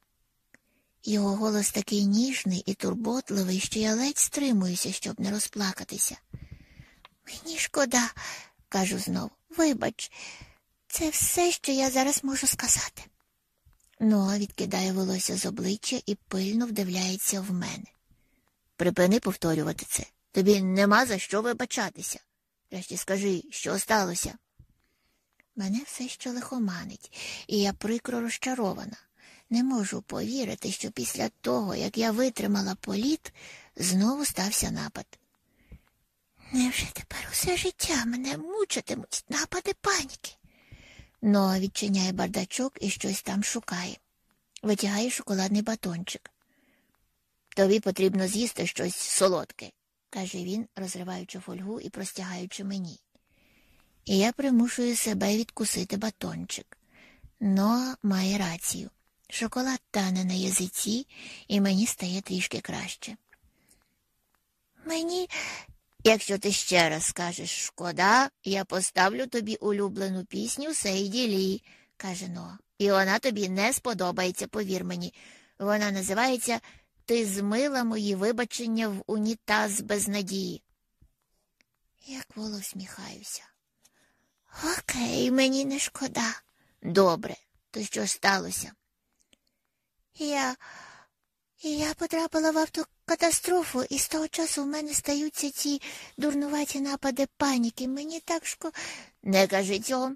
Його голос такий ніжний і турботливий, що я ледь стримуюся, щоб не розплакатися. Мені шкода, кажу знову. Вибач, це все, що я зараз можу сказати. Ноа відкидає волосся з обличчя і пильно вдивляється в мене. Припини повторювати це. Тобі нема за що вибачатися. Врешті скажи, що сталося? Мене все ще лихоманить, і я прикро розчарована. Не можу повірити, що після того, як я витримала політ, знову стався напад. Невже тепер усе життя мене мучитимуть напади паніки? Ноа відчиняє бардачок і щось там шукає. Витягає шоколадний батончик. Тобі потрібно з'їсти щось солодке, каже він, розриваючи фольгу і простягаючи мені. І я примушую себе відкусити батончик. Ноа має рацію. Шоколад тане на язиці, і мені стає трішки краще. Мені, якщо ти ще раз скажеш шкода, я поставлю тобі улюблену пісню Сейді Лі, каже Ноа. І вона тобі не сподобається, повір мені. Вона називається Ти змила мої вибачення в унітаз без надії. Я кволо всміхаюся. Окей, мені не шкода. Добре, то що сталося? Я я потрапила в автокатастрофу, і з того часу в мене стаються ці дурнуваті напади паніки. Мені так шко. Не кажи цього.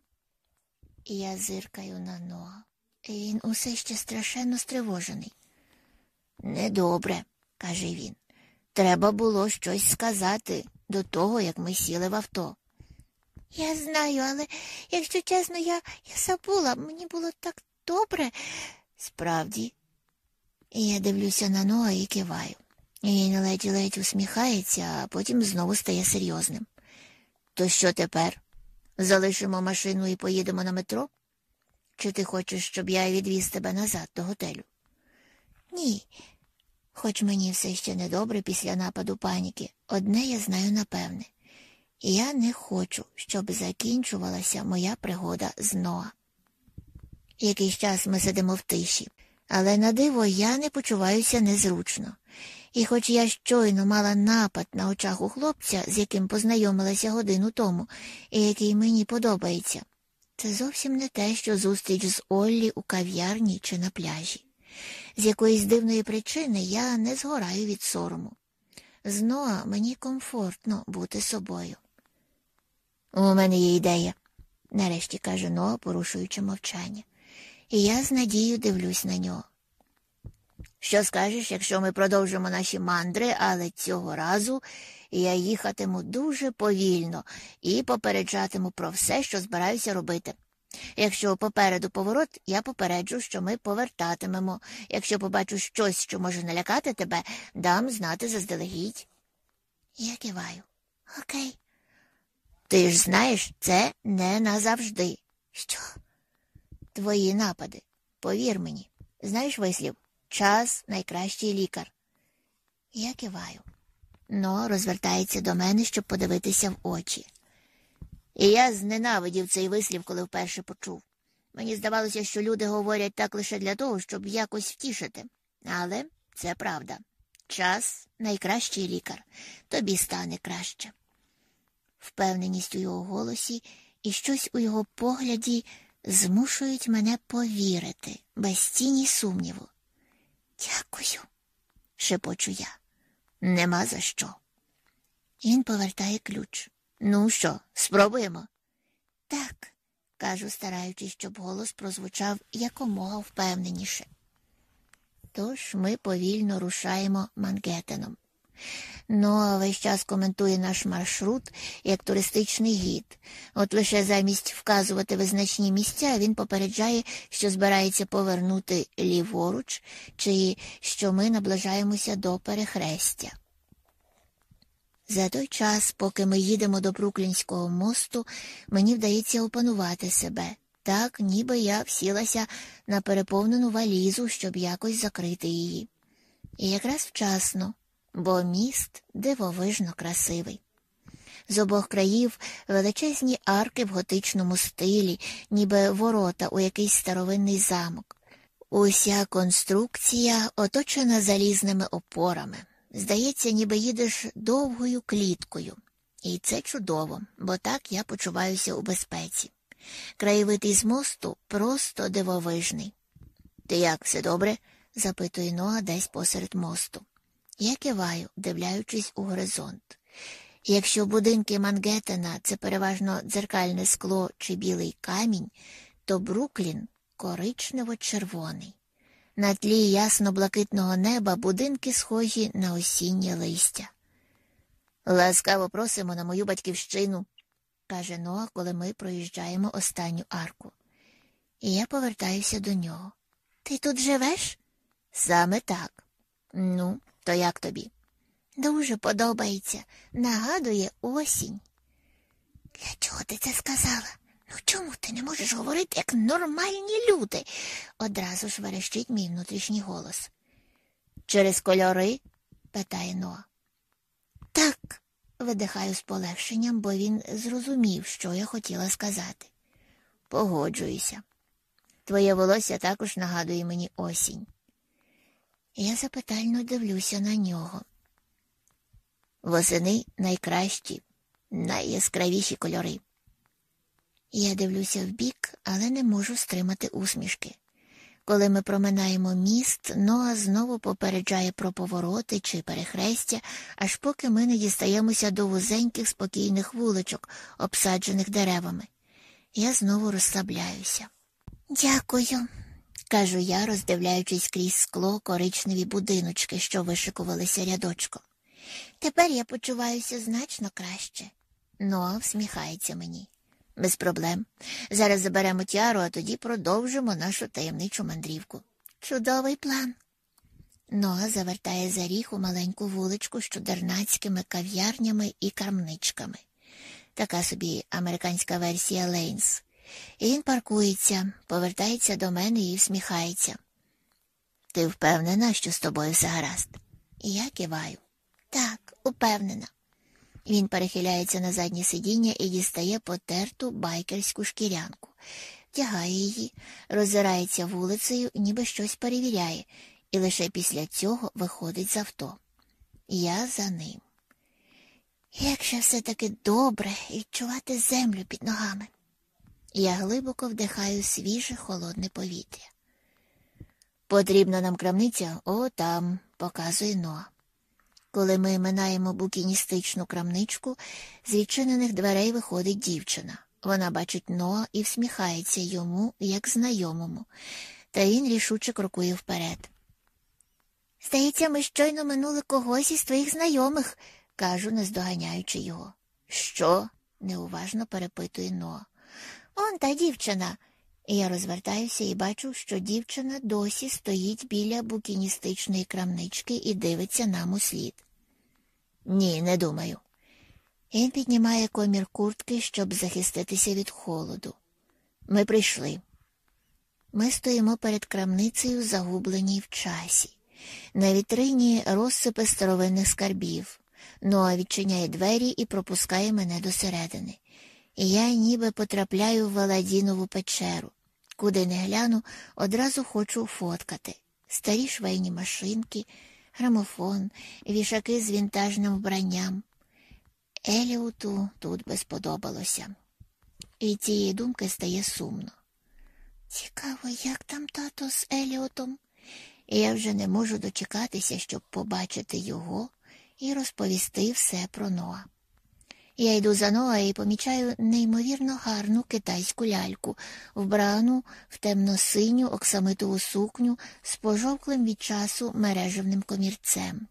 І я зиркаю на Ноа. І Він усе ще страшенно стривожений. Недобре, каже він. Треба було щось сказати до того, як ми сіли в авто. Я знаю, але якщо чесно, я я забула, мені було так добре. Справді, і я дивлюся на Ноа і киваю. Він ледь-ледь усміхається, а потім знову стає серйозним. То що тепер? Залишимо машину і поїдемо на метро? Чи ти хочеш, щоб я відвіз тебе назад до готелю? Ні. Хоч мені все ще недобре після нападу паніки, одне я знаю напевне. Я не хочу, щоб закінчувалася моя пригода з Ноа. Якийсь час ми сидимо в тиші але на диво я не почуваюся незручно. І хоч я щойно мала напад на очах у хлопця, з яким познайомилася годину тому, і який мені подобається, це зовсім не те, що зустріч з Оллі у кав'ярні чи на пляжі. З якоїсь дивної причини я не згораю від сорому. З Ноа мені комфортно бути собою. У мене є ідея, нарешті каже Ноа, порушуючи мовчання і я з надією дивлюсь на нього. Що скажеш, якщо ми продовжимо наші мандри, але цього разу я їхатиму дуже повільно і попереджатиму про все, що збираюся робити. Якщо попереду поворот, я попереджу, що ми повертатимемо. Якщо побачу щось, що може налякати тебе, дам знати заздалегідь. Я киваю. Окей. Ти ж знаєш, це не назавжди. Що? Твої напади. Повір мені. Знаєш вислів час найкращий лікар. Я киваю. Но розвертається до мене, щоб подивитися в очі. І я зненавидів цей вислів, коли вперше почув. Мені здавалося, що люди говорять так лише для того, щоб якось втішити. Але це правда. Час найкращий лікар. Тобі стане краще. Впевненість у його голосі і щось у його погляді змушують мене повірити, без тіні сумніву. Дякую, шепочу я. Нема за що. Він повертає ключ. Ну що, спробуємо? Так, кажу, стараючись, щоб голос прозвучав якомога впевненіше. Тож ми повільно рушаємо Мангеттеном. Ну, весь час коментує наш маршрут як туристичний гід. От лише замість вказувати визначні місця, він попереджає, що збирається повернути ліворуч, чи що ми наближаємося до перехрестя. За той час, поки ми їдемо до Бруклінського мосту, мені вдається опанувати себе, так ніби я всілася на переповнену валізу, щоб якось закрити її. І якраз вчасно, бо міст дивовижно красивий. З обох країв величезні арки в готичному стилі, ніби ворота у якийсь старовинний замок. Уся конструкція оточена залізними опорами. Здається, ніби їдеш довгою кліткою. І це чудово, бо так я почуваюся у безпеці. Краєвид із мосту просто дивовижний. Ти як, все добре? запитує Ноа десь посеред мосту. Я киваю, дивляючись у горизонт. Якщо будинки Мангеттена – це переважно дзеркальне скло чи білий камінь, то Бруклін коричнево-червоний. На тлі ясно-блакитного неба будинки схожі на осіннє листя. Ласкаво просимо на мою батьківщину, каже Ноа, коли ми проїжджаємо останню арку. І я повертаюся до нього. Ти тут живеш? Саме так. Ну, то як тобі? Дуже подобається. Нагадує осінь. Для чого ти це сказала? Ну чому ти не можеш говорити, як нормальні люди? одразу ж верещить мій внутрішній голос. Через кольори? питає Ноа. Так, видихаю з полегшенням, бо він зрозумів, що я хотіла сказати. Погоджуюся. Твоє волосся також нагадує мені осінь. Я запитально дивлюся на нього. Восени найкращі, найяскравіші кольори. Я дивлюся вбік, але не можу стримати усмішки. Коли ми проминаємо міст, Ноа знову попереджає про повороти чи перехрестя, аж поки ми не дістаємося до вузеньких спокійних вуличок, обсаджених деревами. Я знову розслабляюся. Дякую, кажу я, роздивляючись крізь скло коричневі будиночки, що вишикувалися рядочком. Тепер я почуваюся значно краще. Ноа всміхається мені. Без проблем. Зараз заберемо тіару, а тоді продовжимо нашу таємничу мандрівку. Чудовий план. Ноа завертає за ріг у маленьку вуличку з чудернацькими кав'ярнями і крамничками. Така собі американська версія Лейнс. І він паркується, повертається до мене і всміхається. Ти впевнена, що з тобою все гаразд? І я киваю. Так, упевнена. Він перехиляється на заднє сидіння і дістає потерту байкерську шкірянку, тягає її, роззирається вулицею, ніби щось перевіряє, і лише після цього виходить з авто. Я за ним. Якщо все таки добре відчувати землю під ногами. Я глибоко вдихаю свіже холодне повітря. Потрібна нам крамниця о там, показує Ноа. Коли ми минаємо букіністичну крамничку, з відчинених дверей виходить дівчина. Вона бачить Ноа і всміхається йому, як знайомому, та він рішуче крокує вперед. Здається, ми щойно минули когось із твоїх знайомих, кажу, наздоганяючи його. Що? неуважно перепитує Ноа. Он та дівчина. Я розвертаюся і бачу, що дівчина досі стоїть біля букіністичної крамнички і дивиться нам у слід. Ні, не думаю. Він піднімає комір куртки, щоб захиститися від холоду. Ми прийшли. Ми стоїмо перед крамницею, загублені в часі. На вітрині розсипи старовинних скарбів. Ноа відчиняє двері і пропускає мене досередини. Я ніби потрапляю в Валадінову печеру. Куди не гляну, одразу хочу фоткати. Старі швейні машинки, грамофон, вішаки з вінтажним вбранням. Еліоту тут би сподобалося. І цієї думки стає сумно. Цікаво, як там тато з Еліотом? Я вже не можу дочекатися, щоб побачити його і розповісти все про Ноа. Я йду за Ноа і помічаю неймовірно гарну китайську ляльку, вбрану в темно-синю оксамитову сукню з пожовклим від часу мережевним комірцем.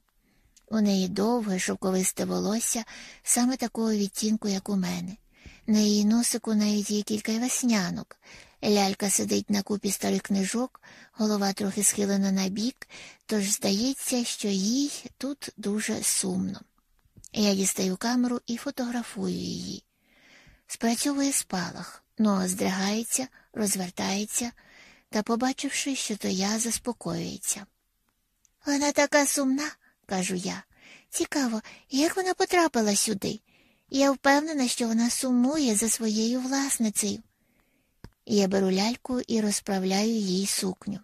У неї довге шовковисте волосся, саме такого відтінку, як у мене. На її носику навіть є кілька веснянок. Лялька сидить на купі старих книжок, голова трохи схилена на бік, тож здається, що їй тут дуже сумно. Я дістаю камеру і фотографую її. Спрацьовує спалах, нога здригається, розвертається та, побачивши, що то я, заспокоюється. Вона така сумна, кажу я. Цікаво, як вона потрапила сюди. Я впевнена, що вона сумує за своєю власницею. Я беру ляльку і розправляю їй сукню.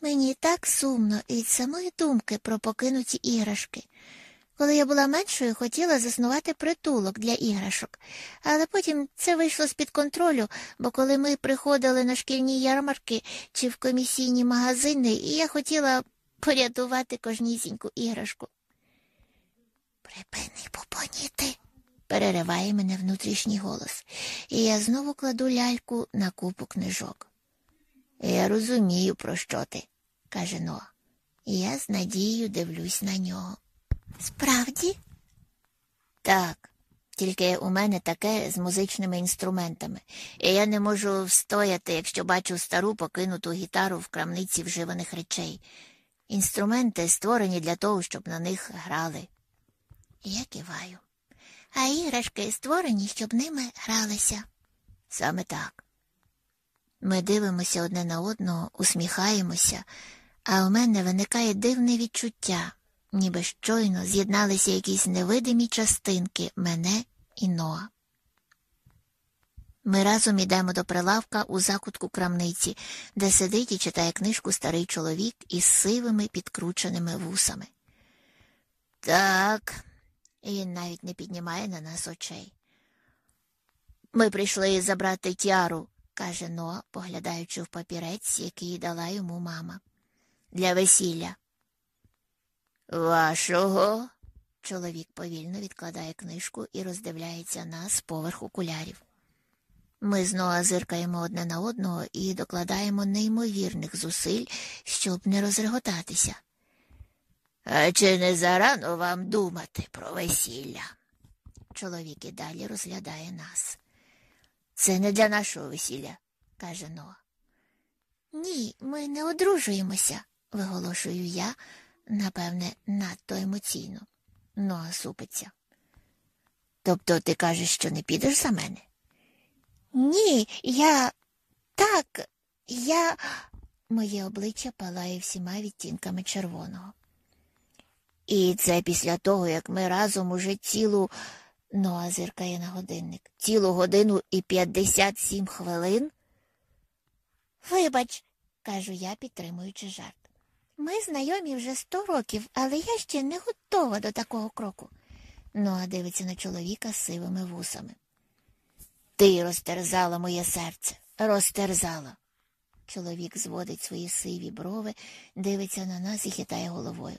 Мені так сумно від самої думки про покинуті іграшки. Коли я була меншою, хотіла заснувати притулок для іграшок, але потім це вийшло з-під контролю, бо коли ми приходили на шкільні ярмарки чи в комісійні магазини, і я хотіла порятувати кожнісіньку іграшку. Припини попоніти, перериває мене внутрішній голос, і я знову кладу ляльку на купу книжок. Я розумію, про що ти, каже Ноа. Я з надією дивлюсь на нього. Справді? Так, тільки у мене таке з музичними інструментами, і я не можу встояти, якщо бачу стару покинуту гітару в крамниці вживаних речей. Інструменти створені для того, щоб на них грали. Я киваю. А іграшки створені, щоб ними гралися. Саме так. Ми дивимося одне на одного, усміхаємося, а у мене виникає дивне відчуття, ніби щойно з'єдналися якісь невидимі частинки мене і Ноа. Ми разом ідемо до прилавка у закутку крамниці, де сидить і читає книжку старий чоловік із сивими підкрученими вусами. Так, він навіть не піднімає на нас очей. Ми прийшли забрати тяру, каже Ноа, поглядаючи в папірець, який дала йому мама. Для весілля. Вашого. Чоловік повільно відкладає книжку і роздивляється нас поверх окулярів. Ми знову зиркаємо одне на одного і докладаємо неймовірних зусиль, щоб не розреготатися. А чи не зарано вам думати про весілля? Чоловік і далі розглядає нас. Це не для нашого весілля, каже Ноа. Ні, ми не одружуємося, виголошую я, напевне, надто емоційно. Ноа супиться. Тобто ти кажеш, що не підеш за мене? Ні, я так, я. Моє обличчя палає всіма відтінками червоного. І це після того, як ми разом уже цілу Ноа зиркає на годинник. Цілу годину і п'ятдесят сім хвилин. Вибач, кажу я, підтримуючи жарт. Ми знайомі вже сто років, але я ще не готова до такого кроку. Ноа дивиться на чоловіка з сивими вусами. Ти розтерзала моє серце, розтерзала. Чоловік зводить свої сиві брови, дивиться на нас і хитає головою.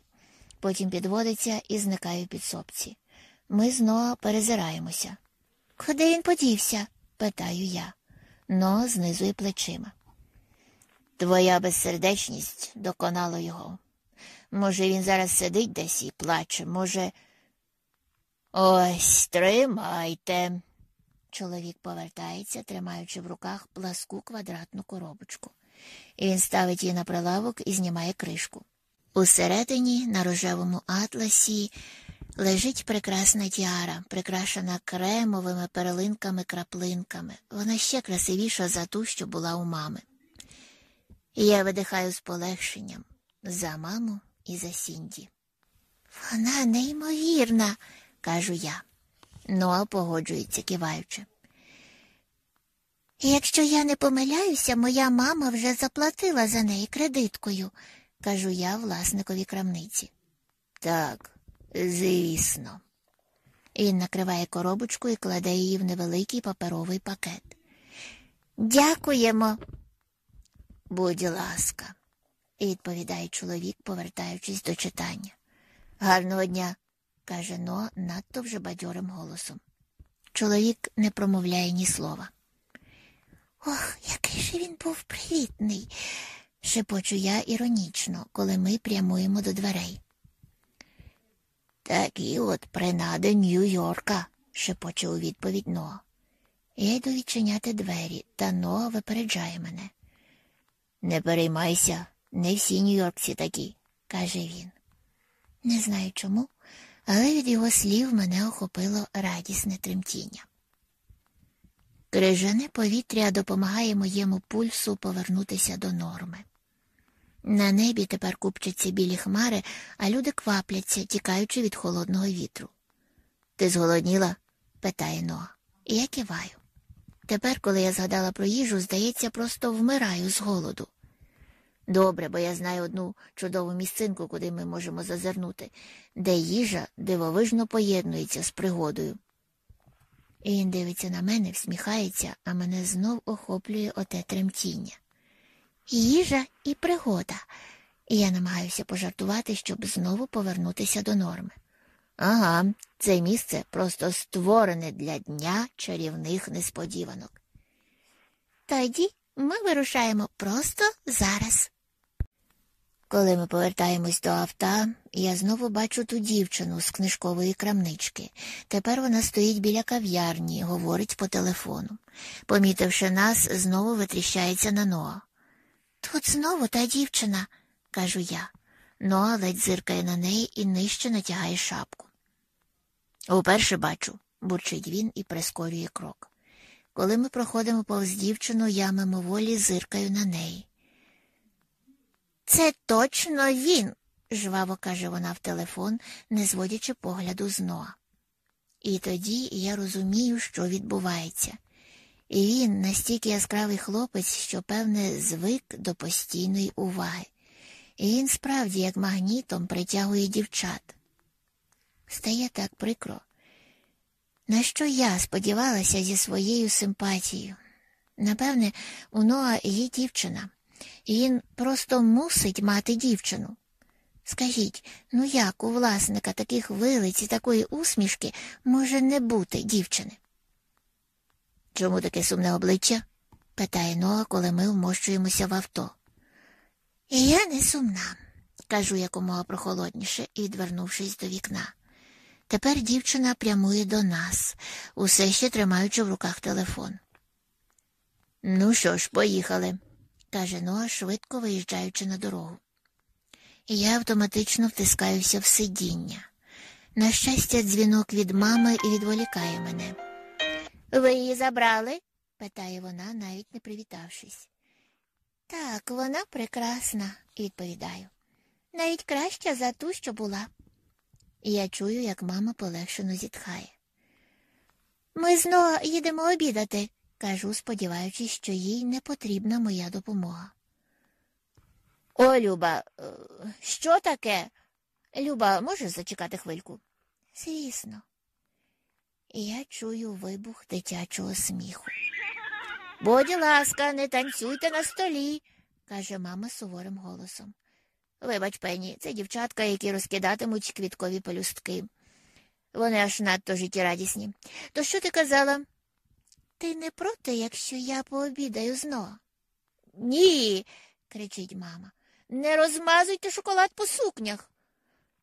Потім підводиться і зникає в підсобці. Ми знову перезираємося. Куди він подівся? питаю я. Но знизує плечима. Твоя безсердечність доконала його. Може, він зараз сидить десь і плаче, може. Ось тримайте. Чоловік повертається, тримаючи в руках пласку квадратну коробочку. І Він ставить її на прилавок і знімає кришку. Усередині, на рожевому атласі, лежить прекрасна тіара, прикрашена кремовими перлинками-краплинками. Вона ще красивіша за ту, що була у мами. Я видихаю з полегшенням за маму і за Сінді. Вона неймовірна, кажу я. Ноа погоджується, киваючи. Якщо я не помиляюся, моя мама вже заплатила за неї кредиткою, кажу я власникові крамниці. Так, звісно. Він накриває коробочку і кладе її в невеликий паперовий пакет. Дякуємо. Будь ласка, відповідає чоловік, повертаючись до читання. Гарного дня, каже Но надто вже бадьорим голосом. Чоловік не промовляє ні слова. Ох, який же він був привітний, шепочу я іронічно, коли ми прямуємо до дверей. Такі от принади Нью-Йорка, шепоче у відповідь Ноа. Я йду відчиняти двері, та Ноа випереджає мене. Не переймайся, не всі нью-йоркці такі, каже він. Не знаю чому, але від його слів мене охопило радісне тремтіння. Крижане повітря допомагає моєму пульсу повернутися до норми. На небі тепер купчаться білі хмари, а люди квапляться, тікаючи від холодного вітру. Ти зголодніла? питає Ноа. Я киваю. Тепер, коли я згадала про їжу, здається, просто вмираю з голоду. Добре, бо я знаю одну чудову місцинку, куди ми можемо зазирнути, де їжа дивовижно поєднується з пригодою. І він дивиться на мене, всміхається, а мене знов охоплює оте тремтіння. Їжа і пригода. І я намагаюся пожартувати, щоб знову повернутися до норми. Ага, це місце просто створене для дня чарівних несподіванок. Тоді ми вирушаємо просто зараз. Коли ми повертаємось до авто, я знову бачу ту дівчину з книжкової крамнички. Тепер вона стоїть біля кав'ярні, говорить по телефону. Помітивши нас, знову витріщається на Ноа. Тут знову та дівчина, кажу я. Ноа ледь зиркає на неї і нижче натягає шапку. Уперше бачу, бурчить він і прискорює крок. Коли ми проходимо повз дівчину, я мимоволі зиркаю на неї. Це точно він, жваво каже вона в телефон, не зводячи погляду з Ноа. І тоді я розумію, що відбувається. І він настільки яскравий хлопець, що, певне, звик до постійної уваги. І він справді, як магнітом, притягує дівчат. Стає так прикро. На що я сподівалася зі своєю симпатією? Напевне, у Ноа є дівчина, він просто мусить мати дівчину. Скажіть, ну як у власника таких вилиць і такої усмішки може не бути дівчини? Чому таке сумне обличчя? питає Ноа, коли ми вмощуємося в авто. Я не сумна, кажу якомога прохолодніше, відвернувшись до вікна. Тепер дівчина прямує до нас, усе ще тримаючи в руках телефон. Ну що ж, поїхали, каже Ноа, швидко виїжджаючи на дорогу. І я автоматично втискаюся в сидіння. На щастя, дзвінок від мами і відволікає мене. Ви її забрали? питає вона, навіть не привітавшись. Так, вона прекрасна, відповідаю. Навіть краща за ту, що була. І я чую, як мама полегшено зітхає. Ми знову їдемо обідати, кажу, сподіваючись, що їй не потрібна моя допомога. О, Люба, е, що таке? Люба, можеш зачекати хвильку? Звісно. Я чую вибух дитячого сміху. Будь ласка, не танцюйте на столі, каже мама суворим голосом. Вибач, Пенні, це дівчатка, які розкидатимуть квіткові пелюстки. Вони аж надто життєрадісні. То що ти казала? Ти не проти, якщо я пообідаю знову? Ні, кричить мама. Не розмазуйте шоколад по сукнях.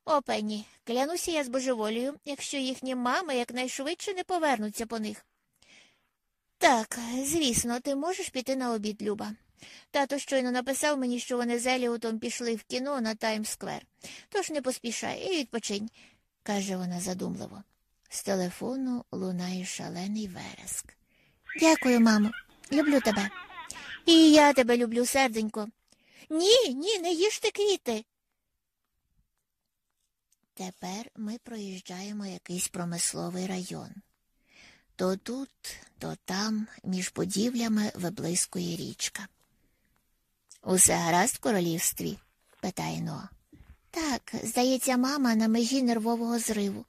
О, Пенні, клянуся я з божеволію, якщо їхні мами якнайшвидше не повернуться по них. Так, звісно, ти можеш піти на обід, Люба. Тато щойно написав мені, що вони з Еліотом пішли в кіно на Таймс-сквер. Тож не поспішай і відпочинь, каже вона задумливо. З телефону лунає шалений вереск. Дякую, мамо. Люблю тебе. І я тебе люблю, серденько. Ні, ні, не їжте квіти. Тепер ми проїжджаємо якийсь промисловий район. То тут, то там, між будівлями виблискує річка. Усе гаразд в королівстві? питає Ноа. Так, здається, мама на межі нервового зриву,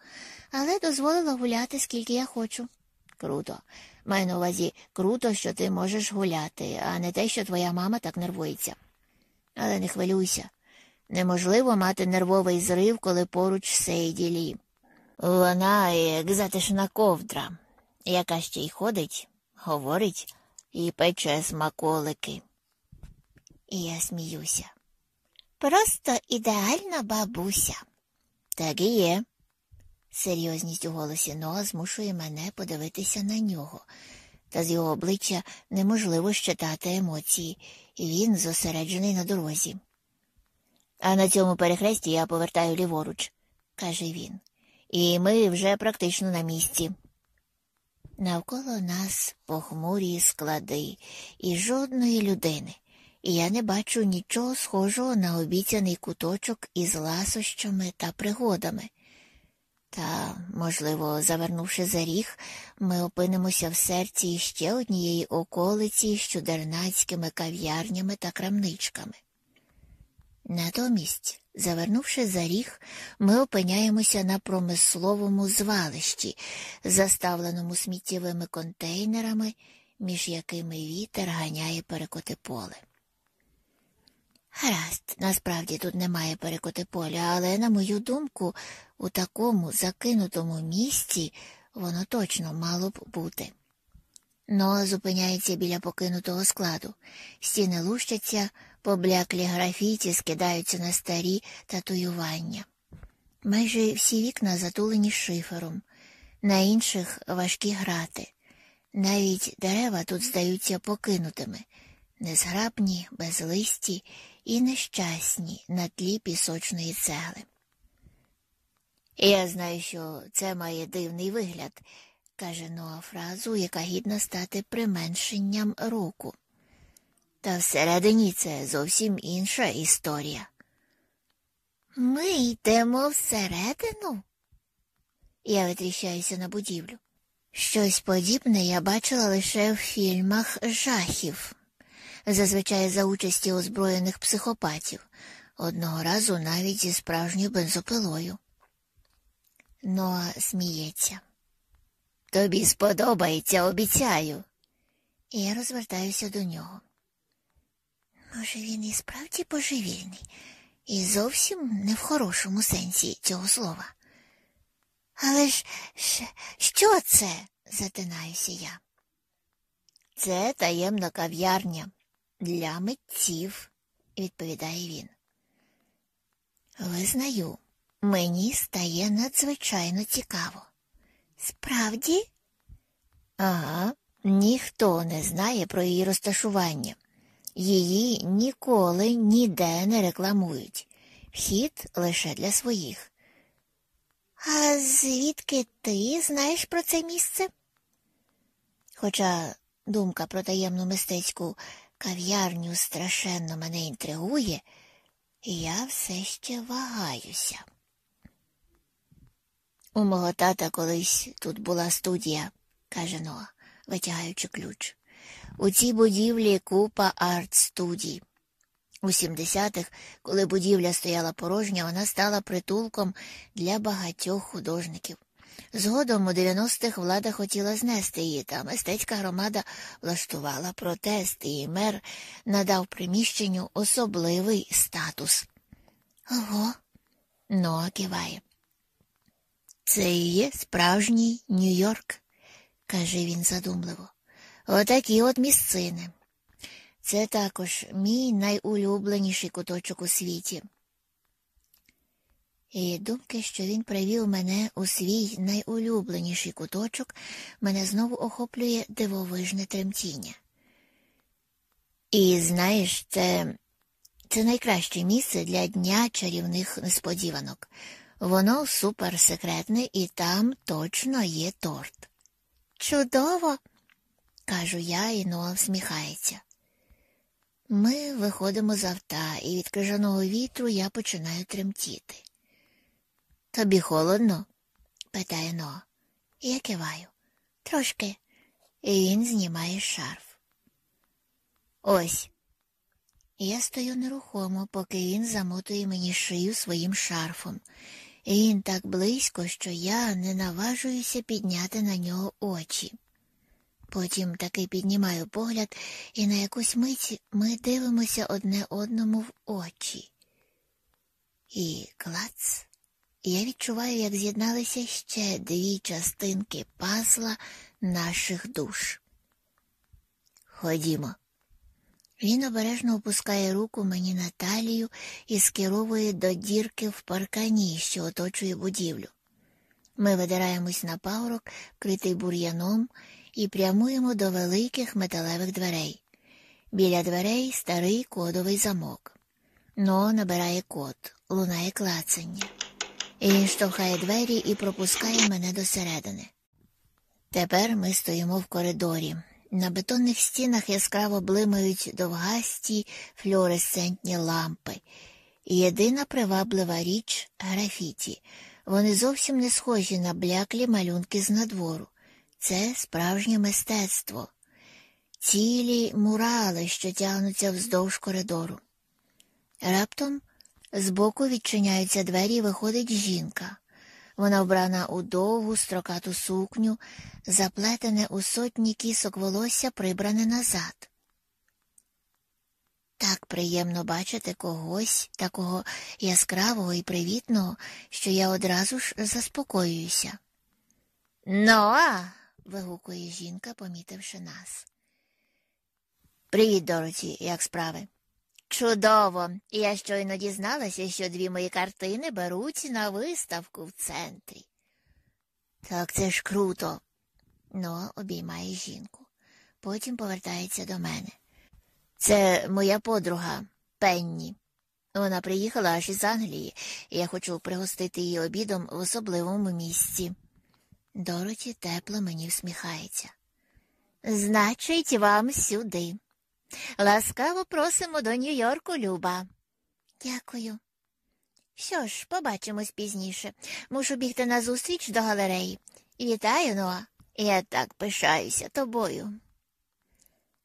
але дозволила гуляти, скільки я хочу. Круто. Маю на увазі круто, що ти можеш гуляти, а не те, що твоя мама так нервується. Але не хвилюйся. Неможливо мати нервовий зрив, коли поруч Сейді Лі. Вона як затишна ковдра, яка ще й ходить, говорить і пече смаколики. І я сміюся. Просто ідеальна бабуся. Так і є. Серйозність у голосі Ноа змушує мене подивитися на нього, та з його обличчя неможливо щитати емоції, і він зосереджений на дорозі. А на цьому перехресті я повертаю ліворуч, каже він, і ми вже практично на місці. Навколо нас похмурі склади і жодної людини, і я не бачу нічого схожого на обіцяний куточок із ласощами та пригодами. Та, можливо, завернувши за ріг, ми опинимося в серці ще однієї околиці з чудернацькими кав'ярнями та крамничками. Натомість, завернувши за ріг, ми опиняємося на промисловому звалищі, заставленому сміттєвими контейнерами, між якими вітер ганяє перекоти поле. Гаразд, насправді тут немає перекоти поля, але, на мою думку, у такому закинутому місці воно точно мало б бути. Ноа зупиняється біля покинутого складу, стіни лущаться, побляклі графіті скидаються на старі татуювання. Майже всі вікна затулені шифером, на інших важкі грати. Навіть дерева тут здаються покинутими, незграбні, безлисті і нещасні на тлі пісочної цегли. Я знаю, що це має дивний вигляд, каже Ноа фразу, яка гідна стати применшенням року. Та всередині це зовсім інша історія. Ми йдемо всередину. Я витріщаюся на будівлю. Щось подібне я бачила лише в фільмах жахів зазвичай за участі озброєних психопатів, одного разу навіть зі справжньою бензопилою. Ноа сміється. Тобі сподобається, обіцяю. І я розвертаюся до нього. Може, він і справді божевільний, і зовсім не в хорошому сенсі цього слова. Але ж що це? затинаюся я. Це таємна кав'ярня, для митців, відповідає він. Визнаю, мені стає надзвичайно цікаво. Справді? Ага, ніхто не знає про її розташування. Її ніколи ніде не рекламують. Вхід лише для своїх. А звідки ти знаєш про це місце? Хоча думка про таємну мистецьку кав'ярню страшенно мене інтригує, і я все ще вагаюся. У мого тата колись тут була студія, каже Ноа, витягаючи ключ. У цій будівлі купа арт-студій. У 70-х, коли будівля стояла порожня, вона стала притулком для багатьох художників. Згодом у 90-х влада хотіла знести її, та мистецька громада влаштувала протест, і мер надав приміщенню особливий статус. Ого, Ноа киває. Це і є справжній Нью-Йорк, каже він задумливо. Отакі от місцини. Це також мій найулюбленіший куточок у світі. І думки, що він привів мене у свій найулюбленіший куточок, мене знову охоплює дивовижне тремтіння. І знаєш, це це найкраще місце для дня чарівних несподіванок. Воно суперсекретне і там точно є торт. Чудово, кажу я, і Ноа всміхається. Ми виходимо з авта, і від крижаного вітру я починаю тремтіти. Тобі холодно? питає Ноа. Я киваю. Трошки. І він знімає шарф. Ось. Я стою нерухомо, поки він замотує мені шию своїм шарфом. І Він так близько, що я не наважуюся підняти на нього очі. Потім таки піднімаю погляд, і на якусь мить ми дивимося одне одному в очі. І клац. Я відчуваю, як з'єдналися ще дві частинки пазла наших душ. Ходімо. Він обережно опускає руку мені на талію і скеровує до дірки в паркані, що оточує будівлю. Ми видираємось на пагорок, критий бур'яном, і прямуємо до великих металевих дверей. Біля дверей старий кодовий замок. Но набирає код, лунає клацання. І штовхає двері і пропускає мене досередини. Тепер ми стоїмо в коридорі. На бетонних стінах яскраво блимають довгасті флюоресцентні лампи. Єдина приваблива річ графіті. Вони зовсім не схожі на бляклі малюнки з надвору. Це справжнє мистецтво, цілі мурали, що тягнуться вздовж коридору. Раптом збоку відчиняються двері і виходить жінка. Вона вбрана у довгу строкату сукню, заплетене у сотні кісок волосся прибране назад. Так приємно бачити когось такого яскравого і привітного, що я одразу ж заспокоююся. Ноа. вигукує жінка, помітивши нас. Привіт, Дороті, як справи? Чудово! Я щойно дізналася, що дві мої картини беруть на виставку в центрі. Так це ж круто. Но обіймає жінку. Потім повертається до мене. Це моя подруга Пенні. Вона приїхала аж із Англії, я хочу пригостити її обідом в особливому місці. Дороті тепло мені всміхається. Значить, вам сюди. Ласкаво просимо до Нью-Йорку, Люба. Дякую. Що ж, побачимось пізніше. Мушу бігти назустріч до галереї. Вітаю, Ноа. Я так пишаюся тобою.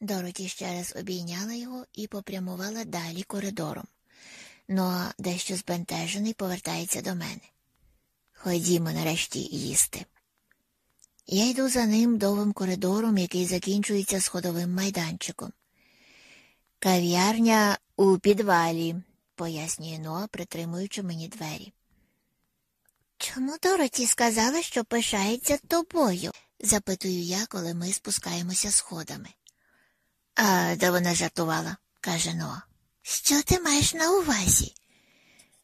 Дороті ще раз обійняла його і попрямувала далі коридором. Ноа, дещо збентежений, повертається до мене. Ходімо нарешті їсти. Я йду за ним довгим коридором, який закінчується сходовим майданчиком. Кав'ярня у підвалі, пояснює Ноа, притримуючи мені двері. Чому Дороті сказала, що пишається тобою? запитую я, коли ми спускаємося сходами. А де вона жартувала, каже Ноа. Що ти маєш на увазі?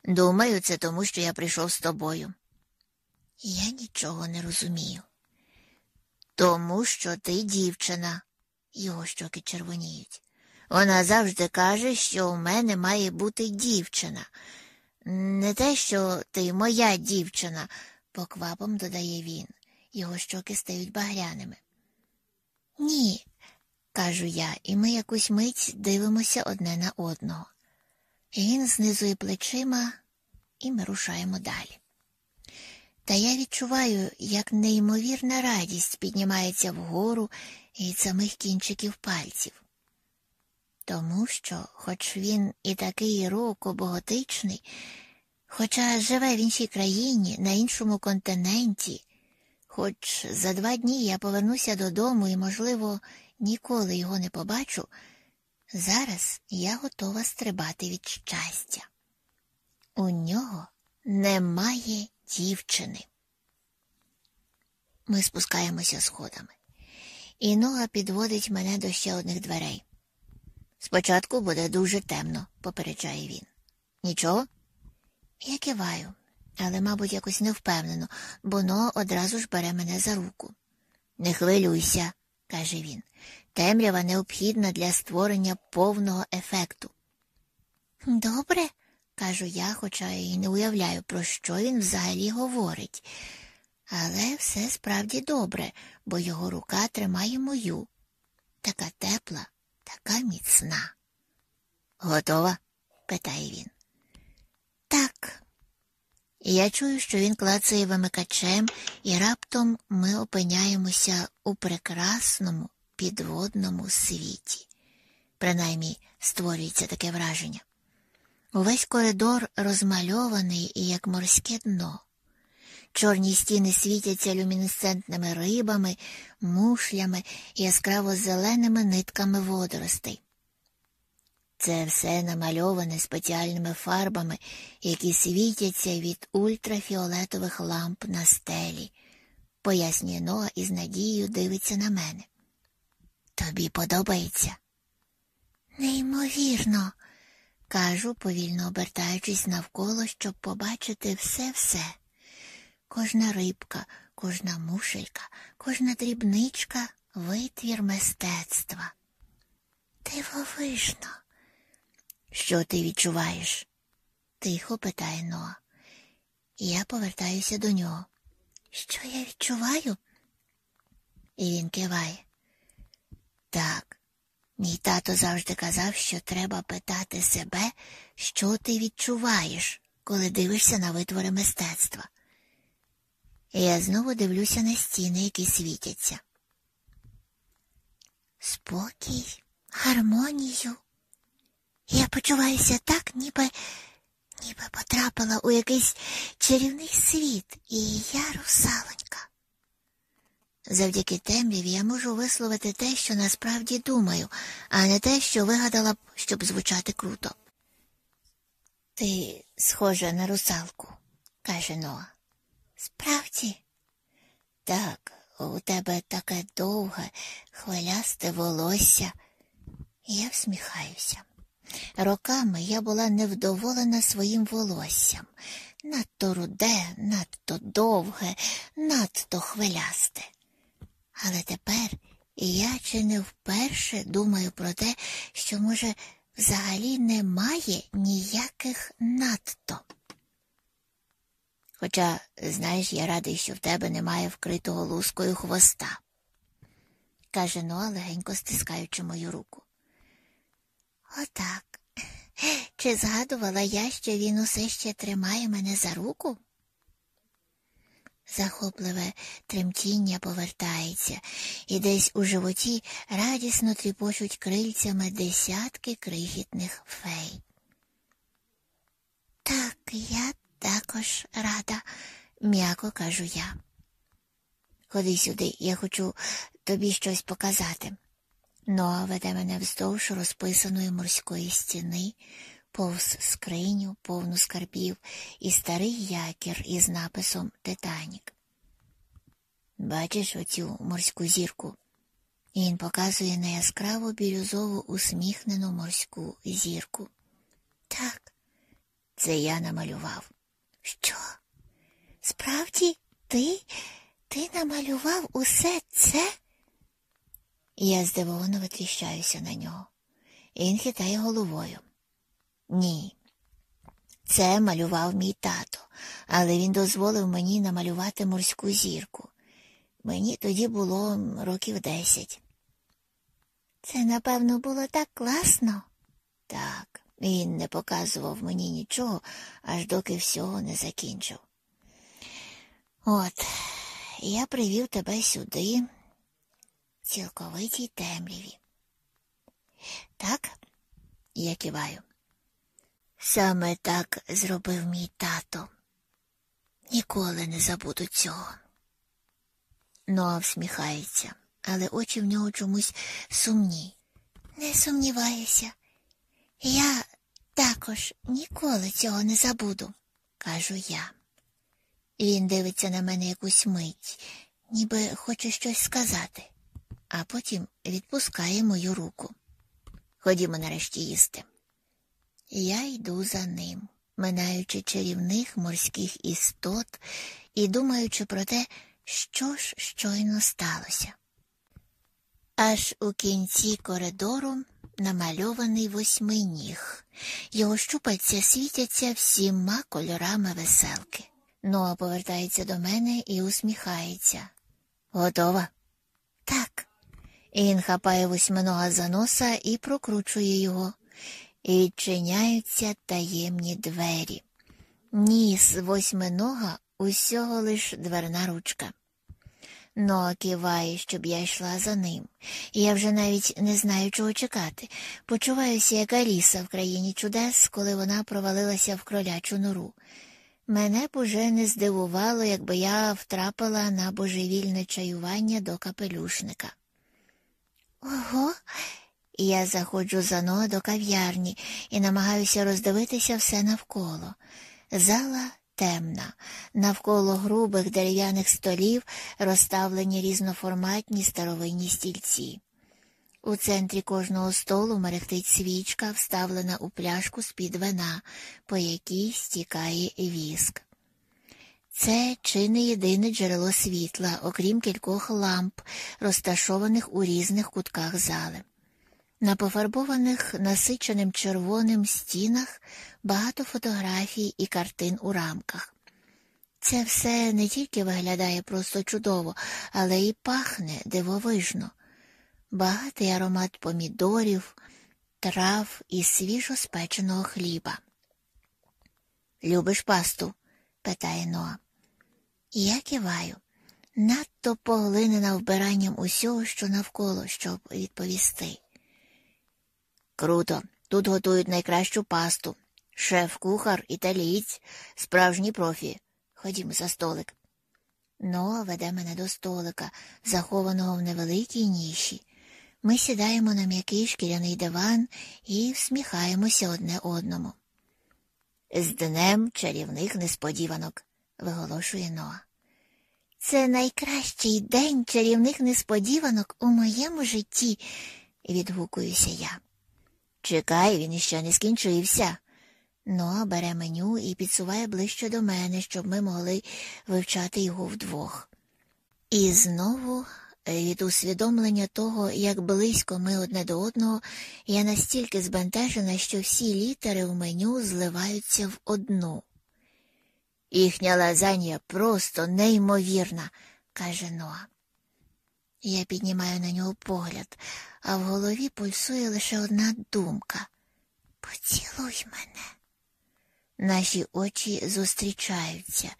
Думаю, це тому, що я прийшов з тобою. Я нічого не розумію. Тому що ти дівчина, його щоки червоніють. Вона завжди каже, що у мене має бути дівчина. Не те, що ти моя дівчина, поквапом додає він. Його щоки стають багряними. Ні, кажу я, і ми якусь мить дивимося одне на одного. Він знизує плечима, і ми рушаємо далі. Та я відчуваю, як неймовірна радість піднімається вгору від самих кінчиків пальців. Тому що, хоч він і такий рокобоготичний, хоча живе в іншій країні, на іншому континенті, хоч за два дні я повернуся додому і, можливо, ніколи його не побачу, зараз я готова стрибати від щастя. У нього немає дівчини. Ми спускаємося сходами, і нога підводить мене до ще одних дверей. Спочатку буде дуже темно, попереджає він. Нічого? Я киваю, але, мабуть, якось невпевнено, бо но одразу ж бере мене за руку. Не хвилюйся, каже він. Темрява необхідна для створення повного ефекту. Добре, кажу я, хоча і не уявляю, про що він взагалі говорить. Але все справді добре, бо його рука тримає мою. Така тепла, така міцна. Готова? питає він. Так. Я чую, що він клацає вимикачем, і раптом ми опиняємося у прекрасному підводному світі. Принаймні створюється таке враження. Увесь коридор розмальований як морське дно. Чорні стіни світяться люмінесцентними рибами, мушлями і яскраво зеленими нитками водоростей. Це все намальоване спеціальними фарбами, які світяться від ультрафіолетових ламп на стелі, пояснює Ноа і з надією дивиться на мене. Тобі подобається? Неймовірно, кажу, повільно обертаючись навколо, щоб побачити все-все. Кожна рибка, кожна мушелька, кожна дрібничка витвір мистецтва. Дивовижно. Що ти відчуваєш? тихо питає Ноа. Я повертаюся до нього. Що я відчуваю? І він киває. Так, мій тато завжди казав, що треба питати себе, що ти відчуваєш, коли дивишся на витвори мистецтва. Я знову дивлюся на стіни, які світяться. Спокій, гармонію. Я почуваюся так, ніби ніби потрапила у якийсь чарівний світ, і я русалонька. Завдяки темряві я можу висловити те, що насправді думаю, а не те, що вигадала б, щоб звучати круто. Ти схожа на русалку, каже Ноа. Справді? Так, у тебе таке довге, хвилясте волосся. Я всміхаюся. Роками я була невдоволена своїм волоссям. Надто руде, надто довге, надто хвилясте. Але тепер я чи не вперше думаю про те, що, може, взагалі немає ніяких надто. Хоча, знаєш, я радий, що в тебе немає вкритого лускою хвоста, каже Ноа, легенько стискаючи мою руку. Отак. Чи згадувала я, що він усе ще тримає мене за руку? Захопливе тремтіння повертається, і десь у животі радісно тріпочуть крильцями десятки крихітних фей. Так, я також рада, м'яко кажу я. Ходи сюди, я хочу тобі щось показати. Ноа веде мене вздовж розписаної морської стіни, повз скриню, повну скарбів і старий якір із написом Титанік. Бачиш оцю морську зірку? І він показує на яскраву бірюзову усміхнену морську зірку. Так, це я намалював. Що? Справді, ти? Ти намалював усе це? Я здивовано витріщаюся на нього. Він хитає головою. Ні. Це малював мій тато, але він дозволив мені намалювати морську зірку. Мені тоді було років десять. Це, напевно, було так класно. Так, він не показував мені нічого, аж доки всього не закінчив. От, я привів тебе сюди, цілковитій темряві. Так, я киваю. Саме так зробив мій тато. Ніколи не забуду цього. Ноа всміхається, але очі в нього чомусь сумні. Не сумніваюся. Я також ніколи цього не забуду, кажу я. Він дивиться на мене якусь мить, ніби хоче щось сказати, а потім відпускає мою руку. Ходімо нарешті їсти. Я йду за ним, минаючи чарівних морських істот і думаючи про те, що ж щойно сталося. Аж у кінці коридору намальований восьминіг. Його щупальця світяться всіма кольорами веселки. Ноа повертається до мене і усміхається. Готова? Так. Він хапає восьминога за носа і прокручує його. І відчиняються таємні двері. Ніс восьминога усього лиш дверна ручка. Но киває, щоб я йшла за ним, я вже навіть не знаю, чого чекати. Почуваюся, як Аліса в країні чудес, коли вона провалилася в кролячу нору. Мене б уже не здивувало, якби я втрапила на божевільне чаювання до капелюшника. Ого, я заходжу зано до кав'ярні і намагаюся роздивитися все навколо. Зала темна, навколо грубих дерев'яних столів розставлені різноформатні старовинні стільці. У центрі кожного столу мерехтить свічка, вставлена у пляшку з-під вина, по якій стікає віск. Це чи не єдине джерело світла, окрім кількох ламп, розташованих у різних кутках зали. На пофарбованих насиченим червоним стінах багато фотографій і картин у рамках. Це все не тільки виглядає просто чудово, але й пахне дивовижно. Багатий аромат помідорів, трав і свіжо спеченого хліба. Любиш пасту? питає Ноа. Я киваю, надто поглинена вбиранням усього, що навколо, щоб відповісти. Круто, тут готують найкращу пасту. Шеф-кухар, італієць, справжній профі. Ходімо за столик. Ноа веде мене до столика, захованого в невеликій ніші. Ми сідаємо на м'який шкіряний диван і всміхаємося одне одному. З днем чарівних несподіванок, виголошує Ноа. Це найкращий день чарівних несподіванок у моєму житті, відгукуюся я. Чекай, він іще не скінчився. Ноа бере меню і підсуває ближче до мене, щоб ми могли вивчати його вдвох. І знову від усвідомлення того, як близько ми одне до одного, я настільки збентежена, що всі літери в меню зливаються в одну. Їхня лазанья просто неймовірна, каже Ноа. Я піднімаю на нього погляд, а в голові пульсує лише одна думка поцілуй мене. Наші очі зустрічаються,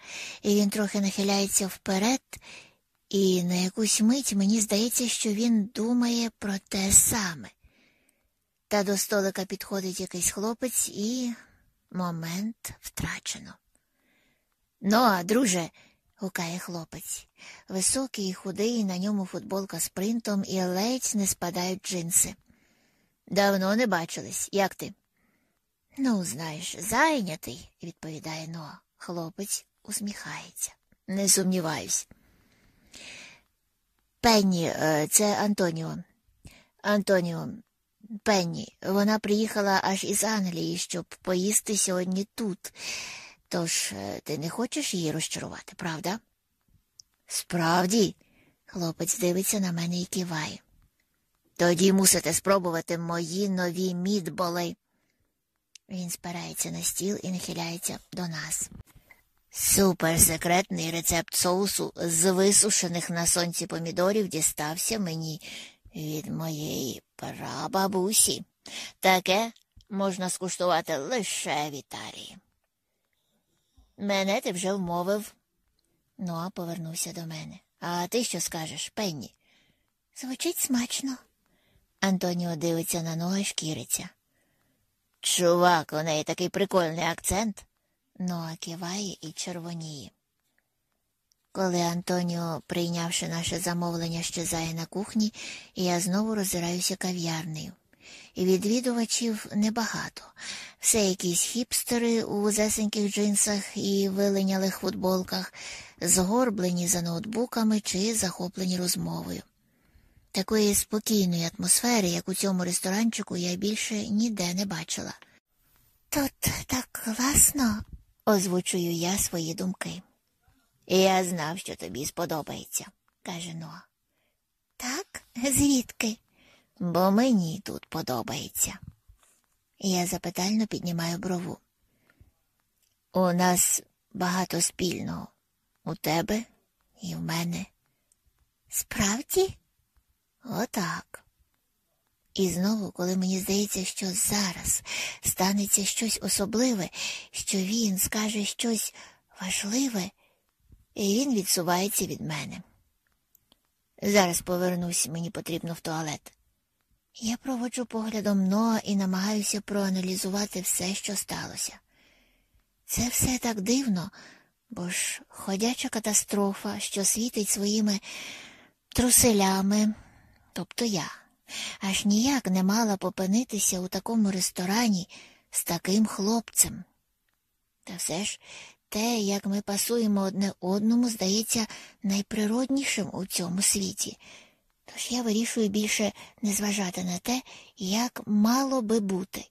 і він трохи нахиляється вперед, і на якусь мить мені здається, що він думає про те саме. Та до столика підходить якийсь хлопець, і момент втрачено. Ну, а, друже, гукає хлопець. Високий худий, на ньому футболка з принтом і ледь не спадають джинси. Давно не бачились. Як ти? Ну, знаєш, зайнятий, відповідає Ноа. Хлопець усміхається. Не сумніваюсь. Пенні, е, це Антоніо. Антоніо, Пенні, вона приїхала аж із Англії, щоб поїсти сьогодні тут. Тож е, ти не хочеш її розчарувати, правда? Справді, хлопець дивиться на мене і киває. Тоді мусите спробувати мої нові мідболи. Він спирається на стіл і нахиляється до нас. Суперсекретний рецепт соусу з висушених на сонці помідорів дістався мені від моєї прабабусі. Таке можна скуштувати лише в Італії. Мене ти вже вмовив. Ноа повернувся до мене. А ти що скажеш, Пенні? Звучить смачно. Антоніо дивиться на ноги шкіриться. Чувак, у неї такий прикольний акцент. Ноа киває і червоніє. Коли Антоніо, прийнявши наше замовлення, щезає на кухні, я знову роззираюся кав'ярнею. І відвідувачів небагато. Все якісь хіпстери у вузесеньких джинсах і виленялих футболках, згорблені за ноутбуками чи захоплені розмовою. Такої спокійної атмосфери, як у цьому ресторанчику, я більше ніде не бачила. Тут так класно, озвучую я свої думки. Я знав, що тобі сподобається, каже Ноа. Так, звідки? Бо мені тут подобається. Я запитально піднімаю брову. У нас багато спільного. У тебе і в мене. Справді? Отак. І знову, коли мені здається, що зараз станеться щось особливе, що він скаже щось важливе, і він відсувається від мене. Зараз повернусь, мені потрібно в туалет. Я проводжу поглядом Ноа і намагаюся проаналізувати все, що сталося. Це все так дивно, бо ж ходяча катастрофа, що світить своїми труселями, тобто я, аж ніяк не мала попинитися у такому ресторані з таким хлопцем. Та все ж те, як ми пасуємо одне одному, здається найприроднішим у цьому світі. Тож я вирішую більше не зважати на те, як мало би бути.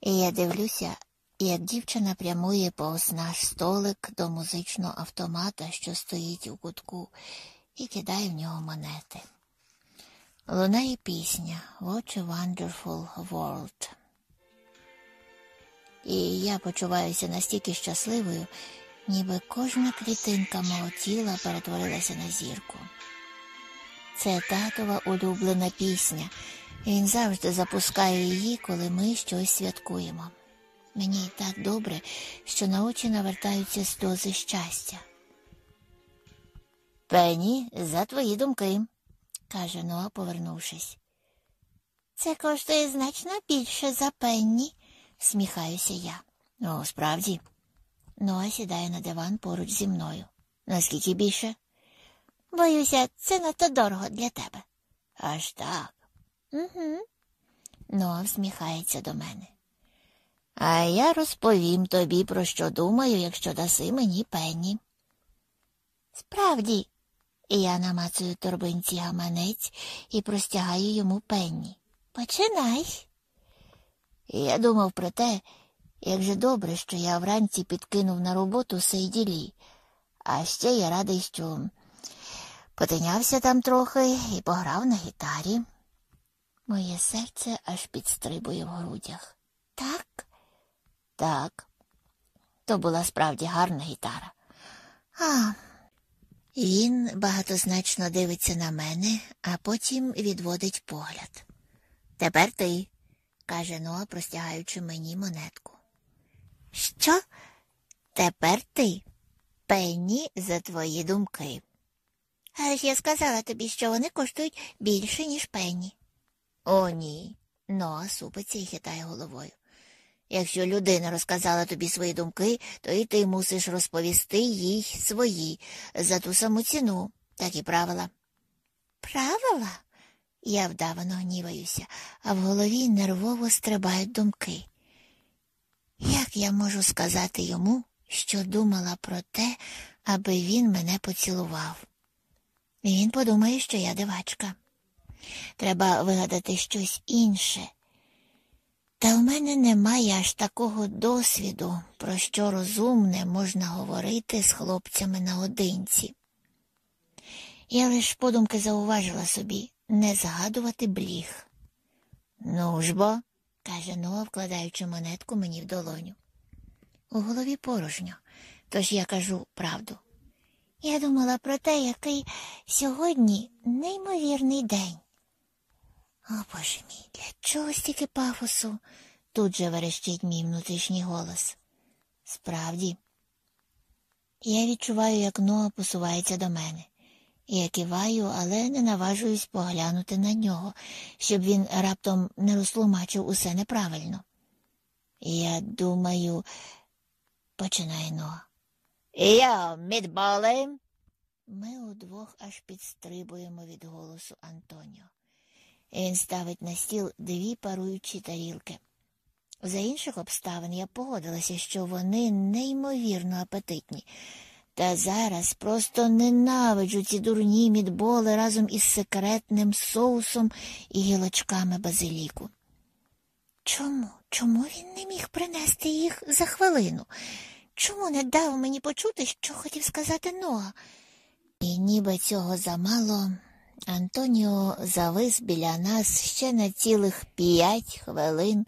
І я дивлюся, як дівчина прямує повз наш столик до музичного автомата, що стоїть у кутку, і кидає в нього монети. Лунає пісня What a Wonderful World. І я почуваюся настільки щасливою, ніби кожна клітинка мого тіла перетворилася на зірку. Це татова улюблена пісня. Він завжди запускає її, коли ми щось святкуємо. Мені так добре, що на очі навертаються сльози щастя. Пені, за твої думки, каже Ноа, повернувшись. Це коштує значно більше за пенні, сміхаюся я. О, справді. Ноа сідає на диван поруч зі мною. Наскільки більше? Боюся, це надто дорого для тебе. Аж так. Угу. Ноа всміхається до мене. А я розповім тобі, про що думаю, якщо даси мені пенні. Справді, я намацую торбинці гаманець і простягаю йому пенні. Починай. Я думав про те, як же добре, що я вранці підкинув на роботу Сейділі, а ще я радий, що потинявся там трохи і пограв на гітарі. Моє серце аж підстрибує в грудях. Так? Так. То була справді гарна гітара. А. Він багатозначно дивиться на мене, а потім відводить погляд. Тепер ти, каже Ноа, простягаючи мені монетку. Що? Тепер ти, пенні за твої думки. Але ж я сказала тобі, що вони коштують більше, ніж пенні. О, ні. Ноа супиться і хитає головою. Якщо людина розказала тобі свої думки, то і ти мусиш розповісти їй свої за ту саму ціну, так і правила. Правила? Я вдавано гніваюся, а в голові нервово стрибають думки. Як я можу сказати йому, що думала про те, аби він мене поцілував? Він подумає, що я дивачка. Треба вигадати щось інше. Та в мене немає аж такого досвіду, про що розумне можна говорити з хлопцями наодинці. Я лиш подумки зауважила собі не згадувати бліг. Ну ж бо, каже Ноа, вкладаючи монетку мені в долоню. У голові порожньо, тож я кажу правду. Я думала про те, який сьогодні неймовірний день. О, боже мій, для чого стільки пафосу? Тут же верещить мій внутрішній голос. Справді, я відчуваю, як Ноа посувається до мене. Я киваю, але не наважуюсь поглянути на нього, щоб він раптом не розтлумачив усе неправильно. Я думаю, починає Ноа. Я, мідбали. Ми удвох аж підстрибуємо від голосу Антоніо. Він ставить на стіл дві паруючі тарілки. За інших обставин я погодилася, що вони неймовірно апетитні, Та зараз просто ненавиджу ці дурні мідболи разом із секретним соусом і гілочками базиліку. Чому? Чому він не міг принести їх за хвилину? Чому не дав мені почути, що хотів сказати Ноа? І ніби цього замало, Антоніо завис біля нас ще на цілих п'ять хвилин,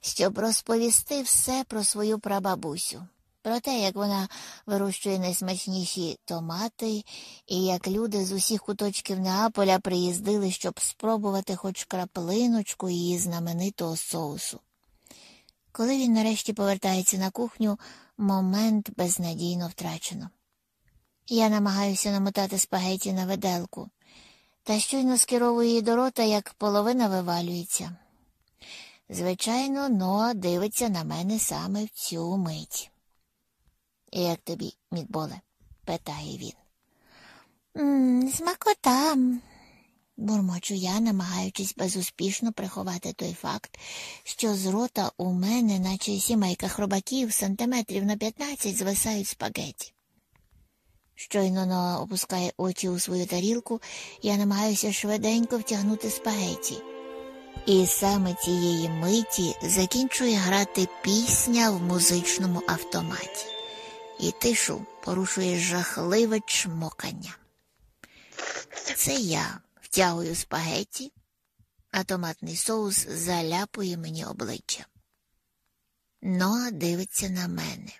щоб розповісти все про свою прабабусю, про те, як вона вирощує найсмачніші томати, і як люди з усіх куточків Неаполя приїздили, щоб спробувати хоч краплиночку її знаменитого соусу. Коли він нарешті повертається на кухню, момент безнадійно втрачено. Я намагаюся намотати спагеті на виделку, та щойно скеровую її до рота, як половина вивалюється. Звичайно, Ноа дивиться на мене саме в цю мить. Як тобі, мідболе? питає він. «М, Смакота, бурмочу я, намагаючись безуспішно приховати той факт, що з рота у мене, наче сімейка хробаків, сантиметрів на п'ятнадцять звисають спагеті. Щойно Ноа опускає очі у свою тарілку, я намагаюся швиденько втягнути спагеті. І саме цієї миті закінчує грати пісня в музичному автоматі, і тишу порушує жахливе чмокання. Це я втягую спагеті, а томатний соус заляпує мені обличчя. Ноа дивиться на мене.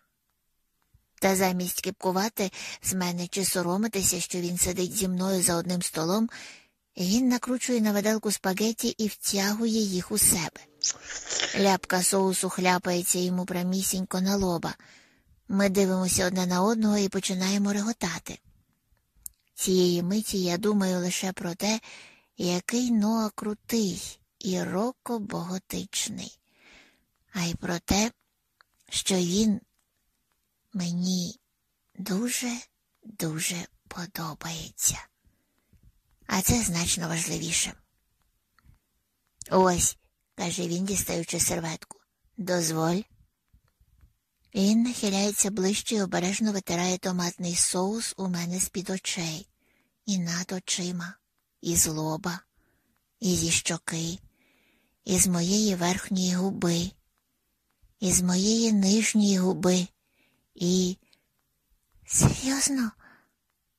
Та замість кипкувати з мене чи соромитися, що він сидить зі мною за одним столом, він накручує на виделку спагеті і втягує їх у себе. Ляпка соусу хляпається йому прямісінько на лоба. Ми дивимося одне на одного і починаємо реготати. Цієї миті я думаю лише про те, який Ноа крутий і роко боготичний, а й про те, що він мені дуже-дуже подобається. А це значно важливіше. Ось, каже він, дістаючи серветку. Дозволь. Він нахиляється ближче і обережно витирає томатний соус у мене з-під очей, і над очима, і з лоба, і зі щоки, і з моєї верхньої губи, і з моєї нижньої губи, і. Серйозно?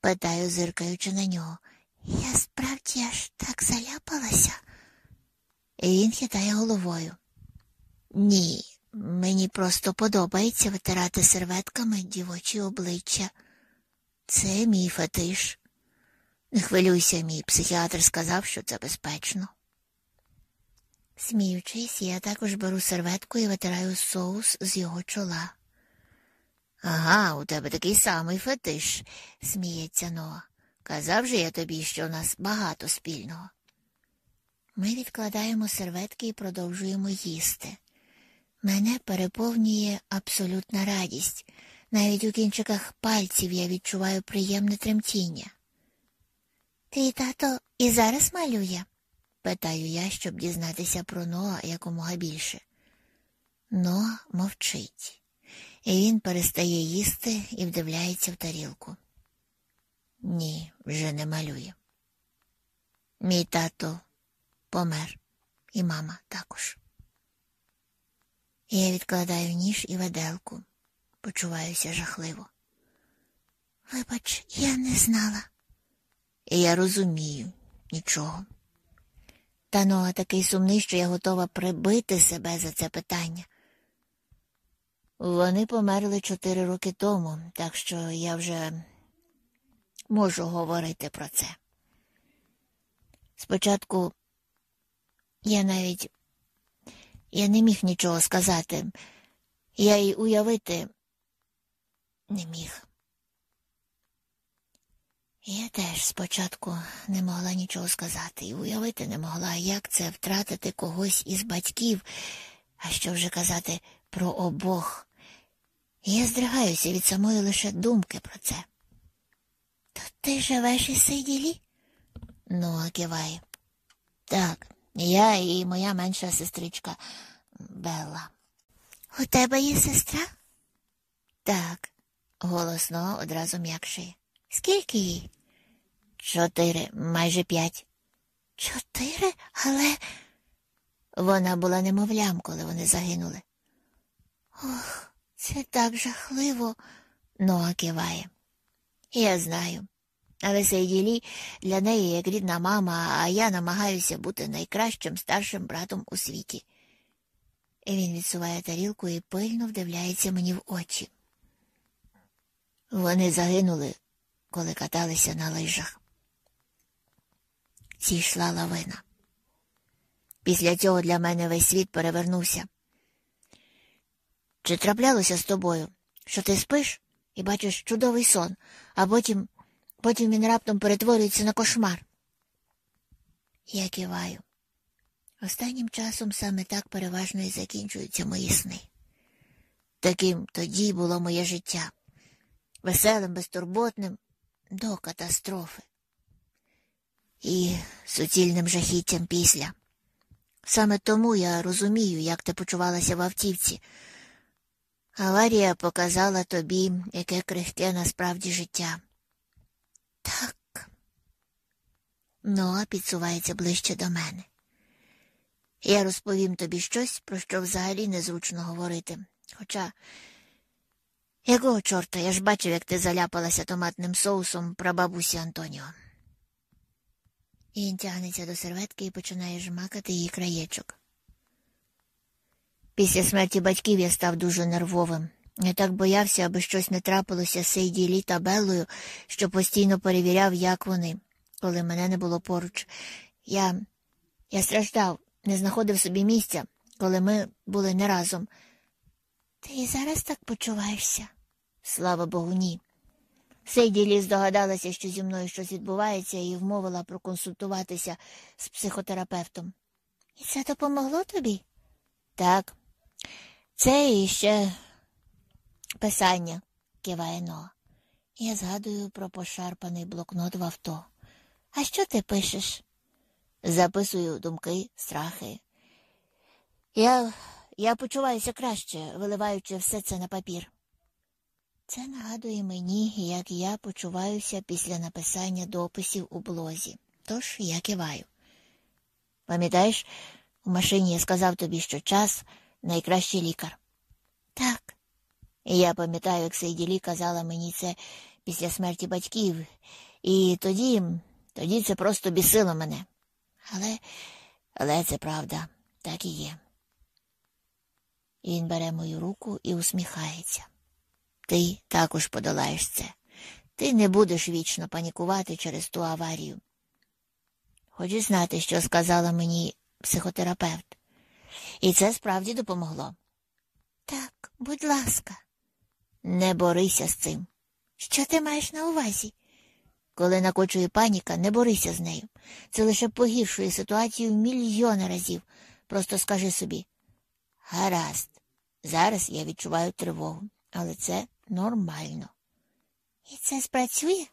питаю, зиркаючи на нього. Я справді аж так заляпалася. І він хитає головою. Ні, мені просто подобається витирати серветками дівочі обличчя. Це мій фетиш. Не хвилюйся, мій психіатр сказав, що це безпечно. Сміючись, я також беру серветку і витираю соус з його чола. Ага, у тебе такий самий фетиш, сміється Ноа. Казав же я тобі, що у нас багато спільного. Ми відкладаємо серветки і продовжуємо їсти. Мене переповнює абсолютна радість. Навіть у кінчиках пальців я відчуваю приємне тремтіння. Ти, тато, і зараз малює? питаю я, щоб дізнатися про Ноа якомога більше. Ноа мовчить, і він перестає їсти і вдивляється в тарілку. Ні, вже не малює. Мій тато помер, і мама також. Я відкладаю ніж і веделку, почуваюся жахливо. Вибач, я не знала. Я розумію нічого. Та Ноа такий сумний, що я готова прибити себе за це питання. Вони померли чотири роки тому, так що я вже можу говорити про це. Спочатку я навіть я не міг нічого сказати, я й уявити не міг. Я теж спочатку не могла нічого сказати і уявити не могла, як це втратити когось із батьків, а що вже казати про обох. Я здригаюся від самої лише думки про це. То ти живеш із Сейділі? Ну, киває. Так, я і моя менша сестричка Белла. У тебе є сестра? Так, Голосно одразу м'якшає. Скільки їй? Чотири, майже п'ять. Чотири, але вона була немовлям, коли вони загинули. Ох, це так жахливо, Ноа киває. Я знаю. Але Сейділі для неї як рідна мама, а я намагаюся бути найкращим старшим братом у світі. І Він відсуває тарілку і пильно вдивляється мені в очі. Вони загинули, коли каталися на лижах. Зійшла лавина. Після цього для мене весь світ перевернувся. Чи траплялося з тобою, що ти спиш і бачиш чудовий сон, а потім потім він раптом перетворюється на кошмар? Я киваю. Останнім часом саме так переважно і закінчуються мої сни. Таким тоді було моє життя веселим, безтурботним до катастрофи і суцільним жахіттям після. Саме тому я розумію, як ти почувалася в автівці. Аварія показала тобі, яке крихке насправді життя. Так. Ноа підсувається ближче до мене. Я розповім тобі щось, про що взагалі незручно говорити. Хоча, якого чорта, я ж бачив, як ти заляпалася томатним соусом прабабусі Антоніо. Він тягнеться до серветки і починає жмакати її краєчок. Після смерті батьків я став дуже нервовим. Я так боявся, аби щось не трапилося з Сейділі та Беллою, що постійно перевіряв, як вони, коли мене не було поруч. Я я страждав, не знаходив собі місця, коли ми були не разом. Ти і зараз так почуваєшся? Слава Богу, ні. Сейділі здогадалася, що зі мною щось відбувається, і вмовила проконсультуватися з психотерапевтом. І це допомогло тобі? Так. Це іще писання, киває Ноа. Я згадую про пошарпаний блокнот в авто. А що ти пишеш? Записую думки, страхи. Я я почуваюся краще, виливаючи все це на папір. Це нагадує мені, як я почуваюся після написання дописів у блозі. Тож я киваю. Пам'ятаєш, у машині я сказав тобі, що час найкращий лікар. Так. І я пам'ятаю, як Сейділі казала мені це після смерті батьків, і тоді, тоді це просто бісило мене. Але, але це правда, так і є. Він бере мою руку і усміхається. Ти також подолаєш це. Ти не будеш вічно панікувати через ту аварію. Хочеш знати, що сказала мені психотерапевт, і це справді допомогло. Так, будь ласка, не борися з цим. Що ти маєш на увазі? Коли накочує паніка, не борися з нею. Це лише погіршує ситуацію мільйони разів. Просто скажи собі гаразд, зараз я відчуваю тривогу, але це нормально. І це спрацює?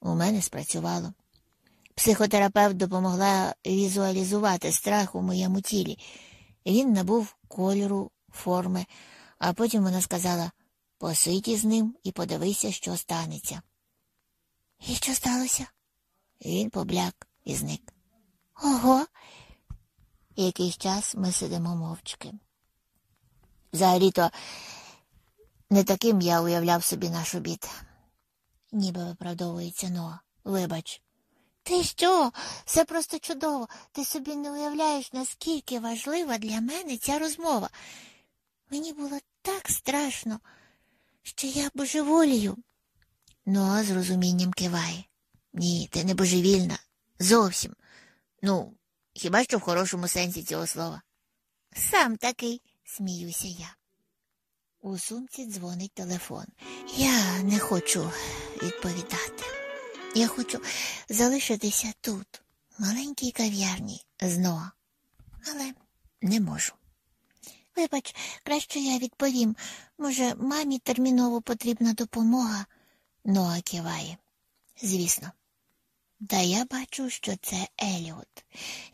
У мене спрацювало. Психотерапевт допомогла візуалізувати страх у моєму тілі. Він набув кольору, форми, а потім вона сказала посидь із ним і подивися, що станеться. І що сталося? Він побляк і зник. Ого. Якийсь час ми сидимо мовчки. Взагалі-то не таким я уявляв собі наш обід. Ніби виправдовується Ноа. Вибач. Ти що? Все просто чудово. Ти собі не уявляєш, наскільки важлива для мене ця розмова. Мені було так страшно, що я божеволію. Ноа з розумінням киває. Ні, ти не божевільна. Зовсім. Ну, хіба що в хорошому сенсі цього слова? Сам такий, сміюся я. У сумці дзвонить телефон. Я не хочу відповідати. Я хочу залишитися тут, в маленькій кав'ярні зно, але не можу. Вибач, краще я відповім. Може, мамі терміново потрібна допомога? Ноа киває. Звісно. Та я бачу, що це Еліот.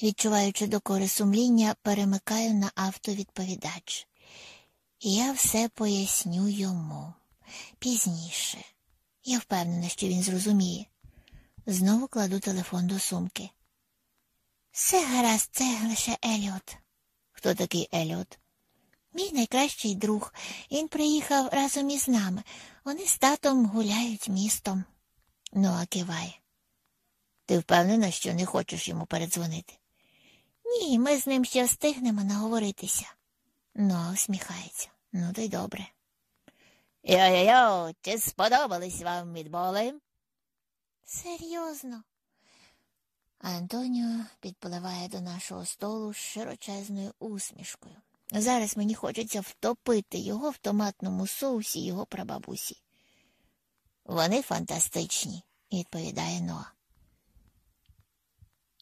Відчуваючи докори сумління, перемикаю на автовідповідач. Я все поясню йому. пізніше. Я впевнена, що він зрозуміє. Знову кладу телефон до сумки. Все гаразд, це лише Еліот. Хто такий Еліот? Мій найкращий друг. Він приїхав разом із нами. Вони з татом гуляють містом. Ноа киває. Ти впевнена, що не хочеш йому передзвонити? Ні, ми з ним ще встигнемо наговоритися. Ноа усміхається. Ну, то й добре. Йо-йо-йо, чи сподобались вам мідболи? Серйозно. Антоніо підпливає до нашого столу з широчезною усмішкою. Зараз мені хочеться втопити його в томатному соусі його прабабусі. Вони фантастичні, відповідає Ноа.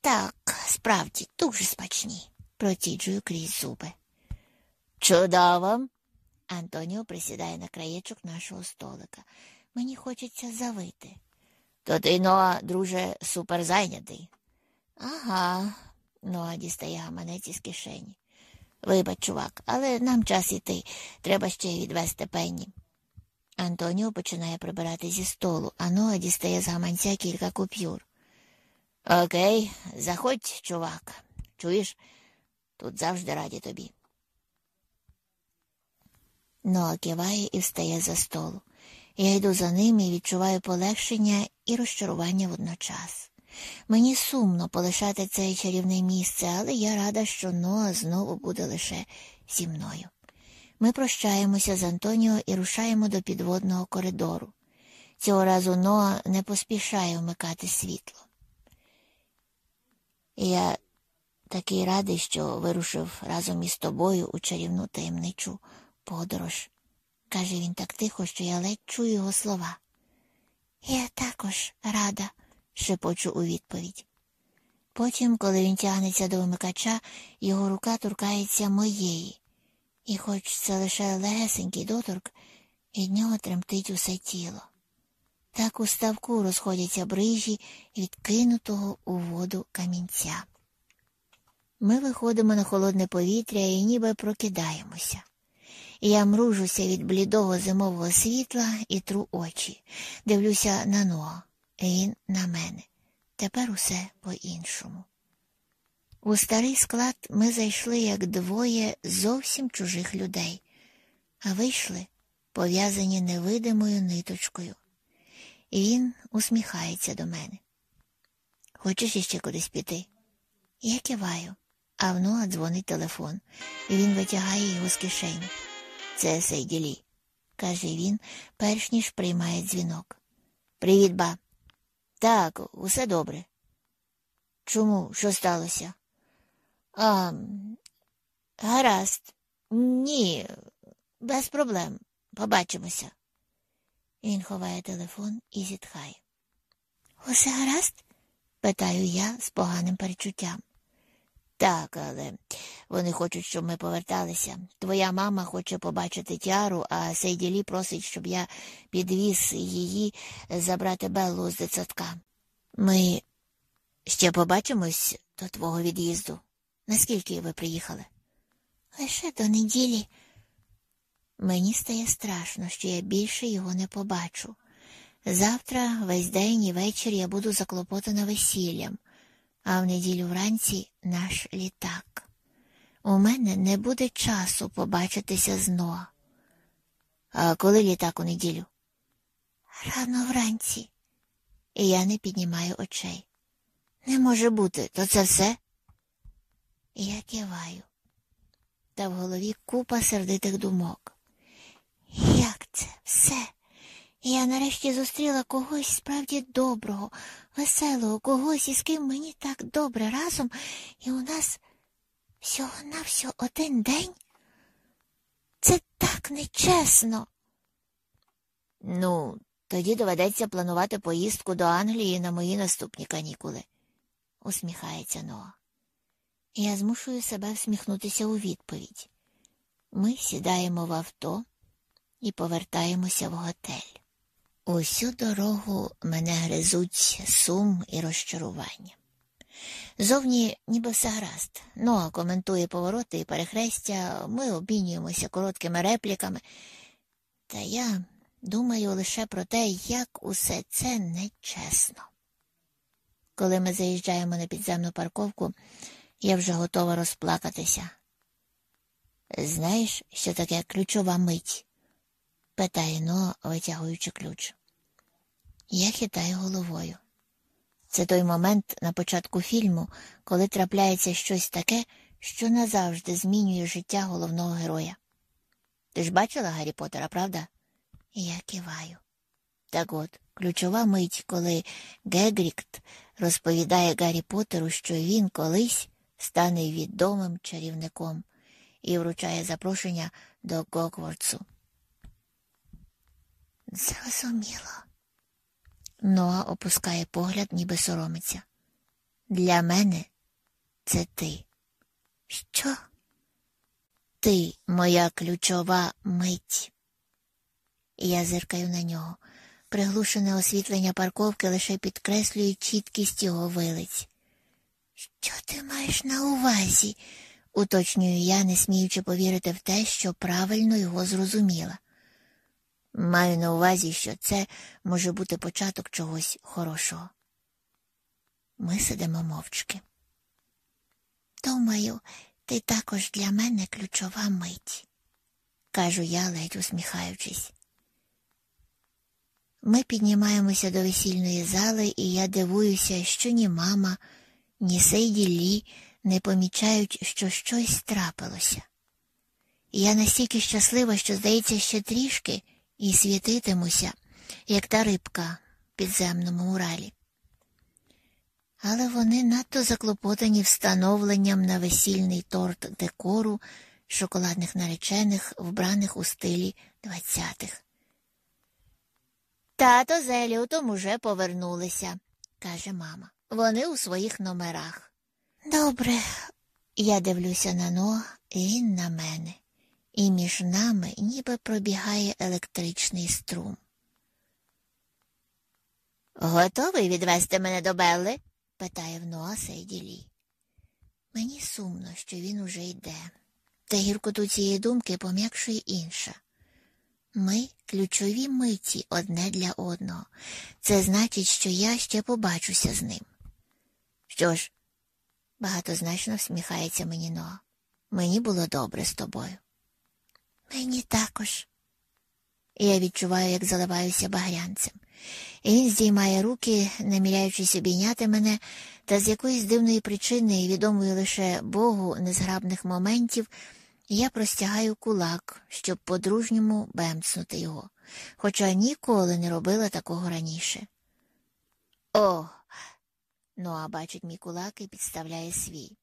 Так, справді дуже смачні, проціджую крізь зуби. Чудово. Антоніо присідає на краєчок нашого столика. Мені хочеться завити. То ти, Ноа, друже, суперзайнятий. Ага, Ноа дістає гаманець із кишені. Вибач, чувак, але нам час іти. Треба ще й відвести пенні. Антоніо починає прибирати зі столу, а Ноа дістає з гаманця кілька купюр. Окей, заходь, чувак. Чуєш? Тут завжди раді тобі. Ноа киває і встає за столу. Я йду за ним і відчуваю полегшення і розчарування водночас. Мені сумно полишати це чарівне місце, але я рада, що Ноа знову буде лише зі мною. Ми прощаємося з Антоніо і рушаємо до підводного коридору. Цього разу Ноа не поспішає вмикати світло. Я такий радий, що вирушив разом із тобою у чарівну таємничу подорож, каже він так тихо, що я ледь чую його слова. Я також рада шепочу у відповідь. Потім, коли він тягнеться до вимикача, його рука торкається моєї, і, хоч це лише легесенький доторк, від нього тремтить усе тіло. Так у ставку розходяться брижі відкинутого у воду камінця. Ми виходимо на холодне повітря і ніби прокидаємося. Я мружуся від блідого зимового світла і тру очі, дивлюся на ногу він на мене. Тепер усе по-іншому. У старий склад ми зайшли як двоє зовсім чужих людей, а вийшли пов'язані невидимою ниточкою. І він усміхається до мене. Хочеш іще кудись піти? Я киваю, а в дзвонить телефон, і він витягає його з кишені. Це Сейділі, каже він, перш ніж приймає дзвінок. Привіт, ба. Так, усе добре. Чому? Що сталося? А, Гаразд. Ні, без проблем. Побачимося. Він ховає телефон і зітхає. Усе гаразд? питаю я з поганим перечуттям. Так, але вони хочуть, щоб ми поверталися. Твоя мама хоче побачити тяру, а Сейділі просить, щоб я підвіз її забрати Беллу з дитсадка. Ми ще побачимось до твого від'їзду. Наскільки ви приїхали? Лише до неділі. Мені стає страшно, що я більше його не побачу. Завтра весь день і вечір я буду заклопотана весіллям а в неділю вранці наш літак. У мене не буде часу побачитися знову. А коли літак у неділю? Рано вранці. І я не піднімаю очей. Не може бути, то це все? Я киваю. Та в голові купа сердитих думок. Як це все? Я нарешті зустріла когось справді доброго, веселого, когось, із ким мені так добре разом, і у нас всього на всього один день. Це так нечесно. Ну, тоді доведеться планувати поїздку до Англії на мої наступні канікули, усміхається Ноа. Я змушую себе всміхнутися у відповідь. Ми сідаємо в авто і повертаємося в готель. Усю дорогу мене гризуть сум і розчарування. Зовні ніби все гаразд. Ноа коментує повороти і перехрестя, ми обмінюємося короткими репліками. Та я думаю лише про те, як усе це нечесно. Коли ми заїжджаємо на підземну парковку, я вже готова розплакатися. Знаєш, що таке ключова мить? питає Ноа, витягуючи ключ. Я хитаю головою. Це той момент на початку фільму, коли трапляється щось таке, що назавжди змінює життя головного героя. Ти ж бачила Гаррі Поттера, правда? Я киваю. Так от, ключова мить, коли Гегрікт розповідає Гаррі Поттеру, що він колись стане відомим чарівником і вручає запрошення до Гоквордсу. Зрозуміло. Ноа опускає погляд, ніби соромиться. Для мене це ти. Що? Ти моя ключова мить. Я зиркаю на нього. Приглушене освітлення парковки лише підкреслює чіткість його вилиць. Що ти маєш на увазі? уточнюю я, не сміючи повірити в те, що правильно його зрозуміла. Маю на увазі, що це може бути початок чогось хорошого. Ми сидимо мовчки. Думаю, ти також для мене ключова мить, кажу я, ледь усміхаючись. Ми піднімаємося до весільної зали, і я дивуюся, що ні мама, ні Сейді Лі не помічають, що щось трапилося. я настільки щаслива, що, здається, ще трішки і світитимуся, як та рибка в підземному Уралі. Але вони надто заклопотані встановленням на весільний торт декору шоколадних наречених, вбраних у стилі двадцятих. Тато з Еліотом уже повернулися, каже мама. Вони у своїх номерах. Добре, я дивлюся на ног, він на мене і між нами ніби пробігає електричний струм. Готовий відвести мене до Белли? питає в Ноа Сейділі. Мені сумно, що він уже йде, та гіркоту цієї думки пом'якшує інша. Ми ключові миті одне для одного. Це значить, що я ще побачуся з ним. Що ж, багатозначно всміхається мені Ноа. Мені було добре з тобою. Мені також. Я відчуваю, як заливаюся багрянцем. І Він здіймає руки, наміряючись обійняти мене, та з якоїсь дивної причини, відомої лише Богу незграбних моментів, я простягаю кулак, щоб по-дружньому бемцнути його, хоча ніколи не робила такого раніше. О. Ноа бачить мій кулак і підставляє свій.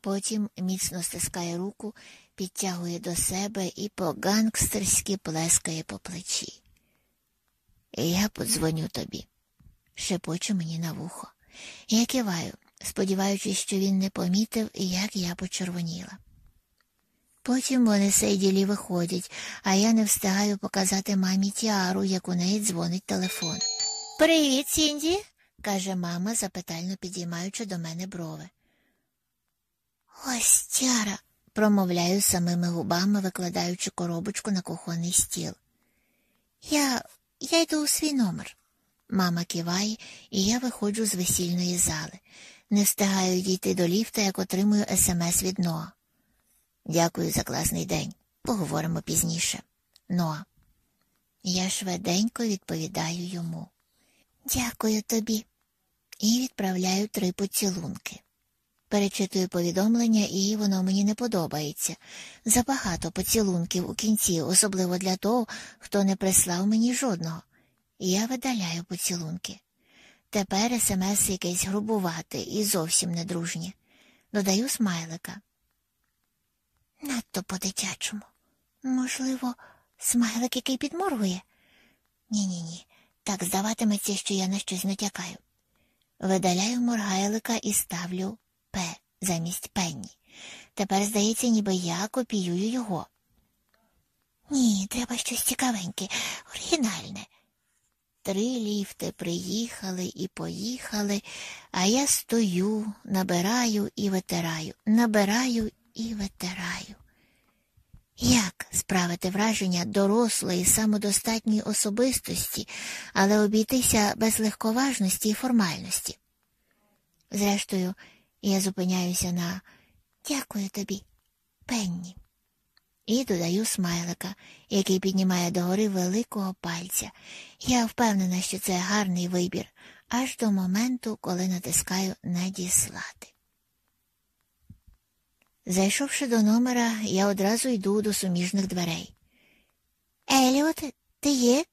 Потім міцно стискає руку, підтягує до себе і по-гангстерськи плескає по плечі. Я подзвоню тобі, шепоче мені на вухо. Я киваю, сподіваючись, що він не помітив, як я почервоніла. Потім вони сейділі виходять, а я не встигаю показати мамі тіару, як у неї дзвонить телефон. Привіт, Сінді, каже мама, запитально підіймаючи до мене брови. Ось тяра, промовляю самими губами, викладаючи коробочку на кухонний стіл. Я я йду у свій номер. Мама киває, і я виходжу з весільної зали. Не встигаю дійти до ліфта, як отримую смс від Ноа. Дякую за класний день. Поговоримо пізніше. Ноа. Я швиденько відповідаю йому. Дякую тобі. І відправляю три поцілунки. Перечитую повідомлення, і воно мені не подобається. Забагато поцілунків у кінці, особливо для того, хто не прислав мені жодного. Я видаляю поцілунки. Тепер смс якесь грубувати і зовсім недружнє. Додаю смайлика. Надто по-дитячому. Можливо, смайлик, який підморгує? Ні, ні, ні. Так здаватиметься, що я на щось натякаю. Видаляю моргайлика і ставлю П замість Пенні. Тепер, здається, ніби я копіюю його. Ні, треба щось цікавеньке, оригінальне. Три ліфти приїхали і поїхали, а я стою, набираю і витираю, набираю і витираю. Як справити враження дорослої, самодостатньої особистості, але обійтися без легковажності і формальності? Зрештою, я зупиняюся на дякую тобі, Пенні, і додаю смайлика, який піднімає догори великого пальця. Я впевнена, що це гарний вибір, аж до моменту, коли натискаю надіслати. Зайшовши до номера, я одразу йду до суміжних дверей. Еліот, ти є?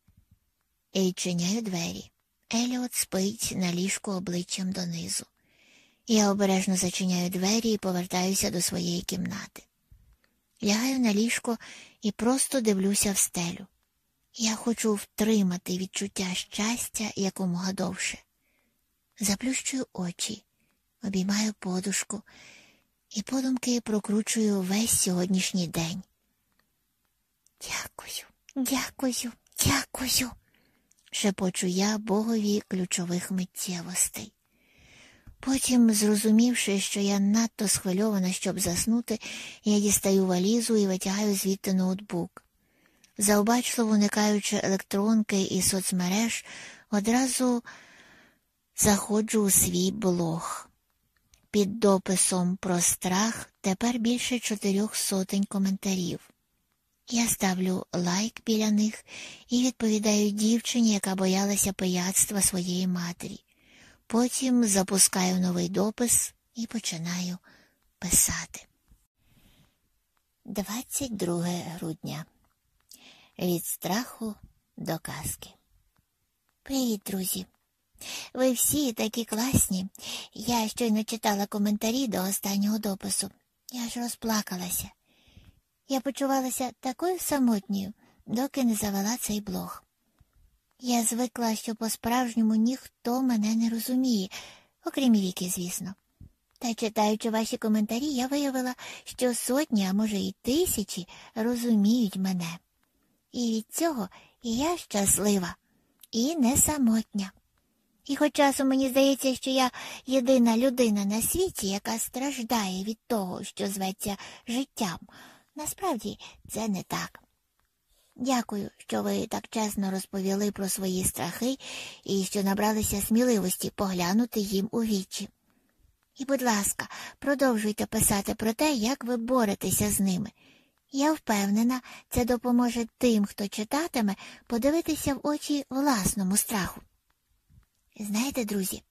І відчиняю двері. Еліот спить на ліжку обличчям донизу. Я обережно зачиняю двері і повертаюся до своєї кімнати. Лягаю на ліжко і просто дивлюся в стелю. Я хочу втримати відчуття щастя якомога довше. Заплющую очі, обіймаю подушку і подумки прокручую весь сьогоднішній день. Дякую, дякую, дякую, шепочу я богові ключових миттєвостей. Потім, зрозумівши, що я надто схвильована, щоб заснути, я дістаю валізу і витягаю звідти ноутбук. Заобачливо уникаючи електронки і соцмереж, одразу заходжу у свій блог. Під дописом про страх тепер більше чотирьох сотень коментарів. Я ставлю лайк біля них і відповідаю дівчині, яка боялася пияцтва своєї матері. Потім запускаю новий допис і починаю писати. 22 грудня. Від страху до казки. Привіт, друзі! Ви всі такі класні. Я щойно читала коментарі до останнього допису. Я ж розплакалася. Я почувалася такою самотньою, доки не завела цей блог. Я звикла, що по-справжньому ніхто мене не розуміє, окрім віки, звісно. Та читаючи ваші коментарі, я виявила, що сотні, а може й тисячі розуміють мене. І від цього я щаслива і не самотня. І хоч часом мені здається, що я єдина людина на світі, яка страждає від того, що зветься життям, насправді це не так. Дякую, що ви так чесно розповіли про свої страхи і що набралися сміливості поглянути їм у вічі. І, будь ласка, продовжуйте писати про те, як ви боретеся з ними. Я впевнена, це допоможе тим, хто читатиме, подивитися в очі власному страху. Знаєте, друзі,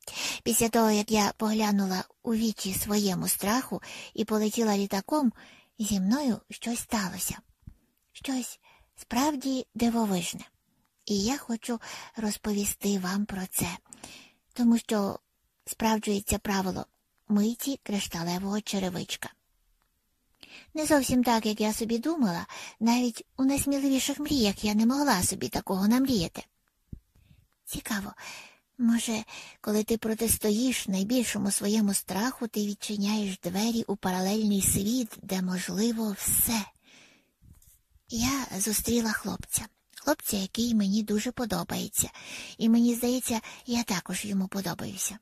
після того, як я поглянула у вічі своєму страху і полетіла літаком, зі мною щось сталося. Щось справді дивовижне. І я хочу розповісти вам про це, тому що справджується правило миті кришталевого черевичка. Не зовсім так, як я собі думала, навіть у найсміливіших мріях я не могла собі такого намріяти. Цікаво, може, коли ти протистоїш найбільшому своєму страху, ти відчиняєш двері у паралельний світ, де можливо все. Я зустріла хлопця, хлопця, який мені дуже подобається, і мені здається, я також йому подобаюся.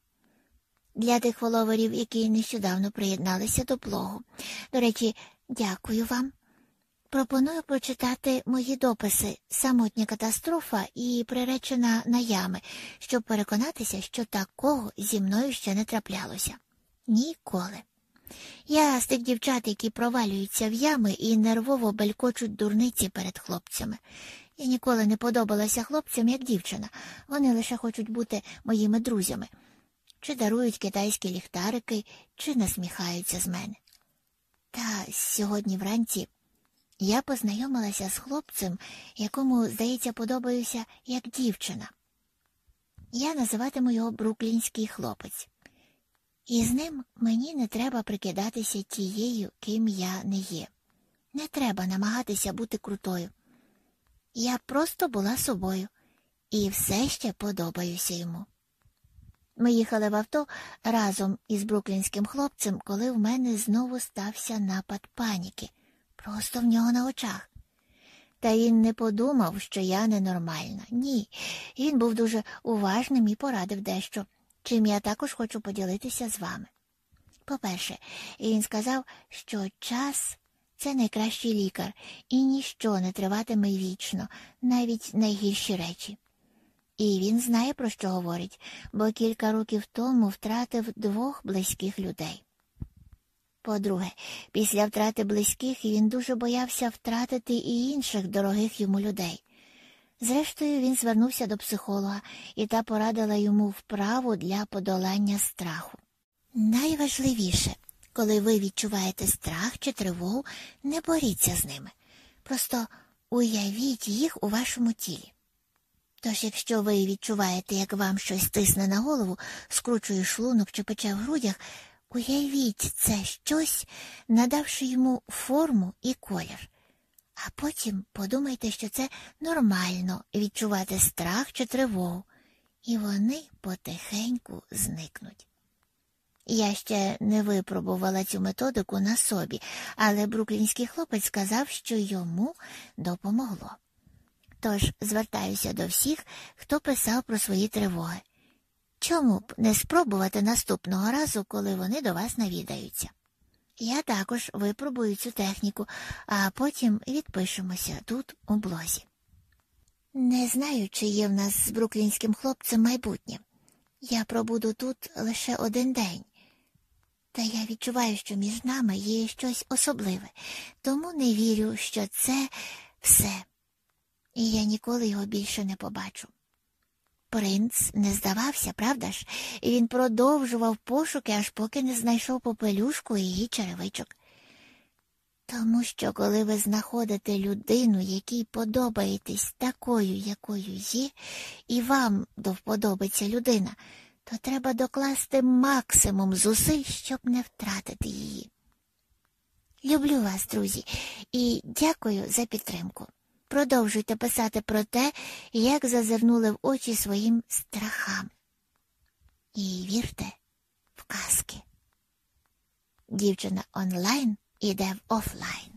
Для тих фоловерів, які нещодавно приєдналися до блогу. До речі, дякую вам. Пропоную прочитати мої дописи Самотня катастрофа і приречена на ями, щоб переконатися, що такого зі мною ще не траплялося. Ніколи. Я з тих дівчат, які провалюються в ями і нервово белькочуть дурниці перед хлопцями. Я ніколи не подобалася хлопцям як дівчина. Вони лише хочуть бути моїми друзями, чи дарують китайські ліхтарики, чи насміхаються з мене. Та сьогодні вранці я познайомилася з хлопцем, якому, здається, подобаюся як дівчина. Я називатиму його Бруклінський хлопець. І з ним мені не треба прикидатися тією, ким я не є. Не треба намагатися бути крутою. Я просто була собою і все ще подобаюся йому. Ми їхали в авто разом із бруклінським хлопцем, коли в мене знову стався напад паніки, просто в нього на очах. Та він не подумав, що я ненормальна. Ні, він був дуже уважним і порадив дещо чим я також хочу поділитися з вами. По-перше, він сказав, що час це найкращий лікар, і ніщо не триватиме вічно, навіть найгірші речі. І він знає, про що говорить, бо кілька років тому втратив двох близьких людей. По-друге, після втрати близьких він дуже боявся втратити і інших дорогих йому людей. Зрештою, він звернувся до психолога, і та порадила йому вправу для подолання страху. Найважливіше, коли ви відчуваєте страх чи тривогу, не боріться з ними. Просто уявіть їх у вашому тілі. Тож, якщо ви відчуваєте, як вам щось тисне на голову, скручує шлунок чи пече в грудях, уявіть це щось, надавши йому форму і колір. А потім подумайте, що це нормально відчувати страх чи тривогу, і вони потихеньку зникнуть. Я ще не випробувала цю методику на собі, але бруклінський хлопець сказав, що йому допомогло. Тож звертаюся до всіх, хто писав про свої тривоги. Чому б не спробувати наступного разу, коли вони до вас навідаються? Я також випробую цю техніку, а потім відпишемося тут у блозі. Не знаю, чи є в нас з бруклінським хлопцем майбутнє. Я пробуду тут лише один день, та я відчуваю, що між нами є щось особливе, тому не вірю, що це все, і я ніколи його більше не побачу. Принц не здавався, правда ж, і він продовжував пошуки, аж поки не знайшов попелюшку і її черевичок. Тому що, коли ви знаходите людину, якій подобаєтесь такою, якою є, і вам довподобиться людина, то треба докласти максимум зусиль, щоб не втратити її. Люблю вас, друзі, і дякую за підтримку. Продовжуйте писати про те, як зазирнули в очі своїм страхам. І вірте в казки. Дівчина онлайн іде в офлайн.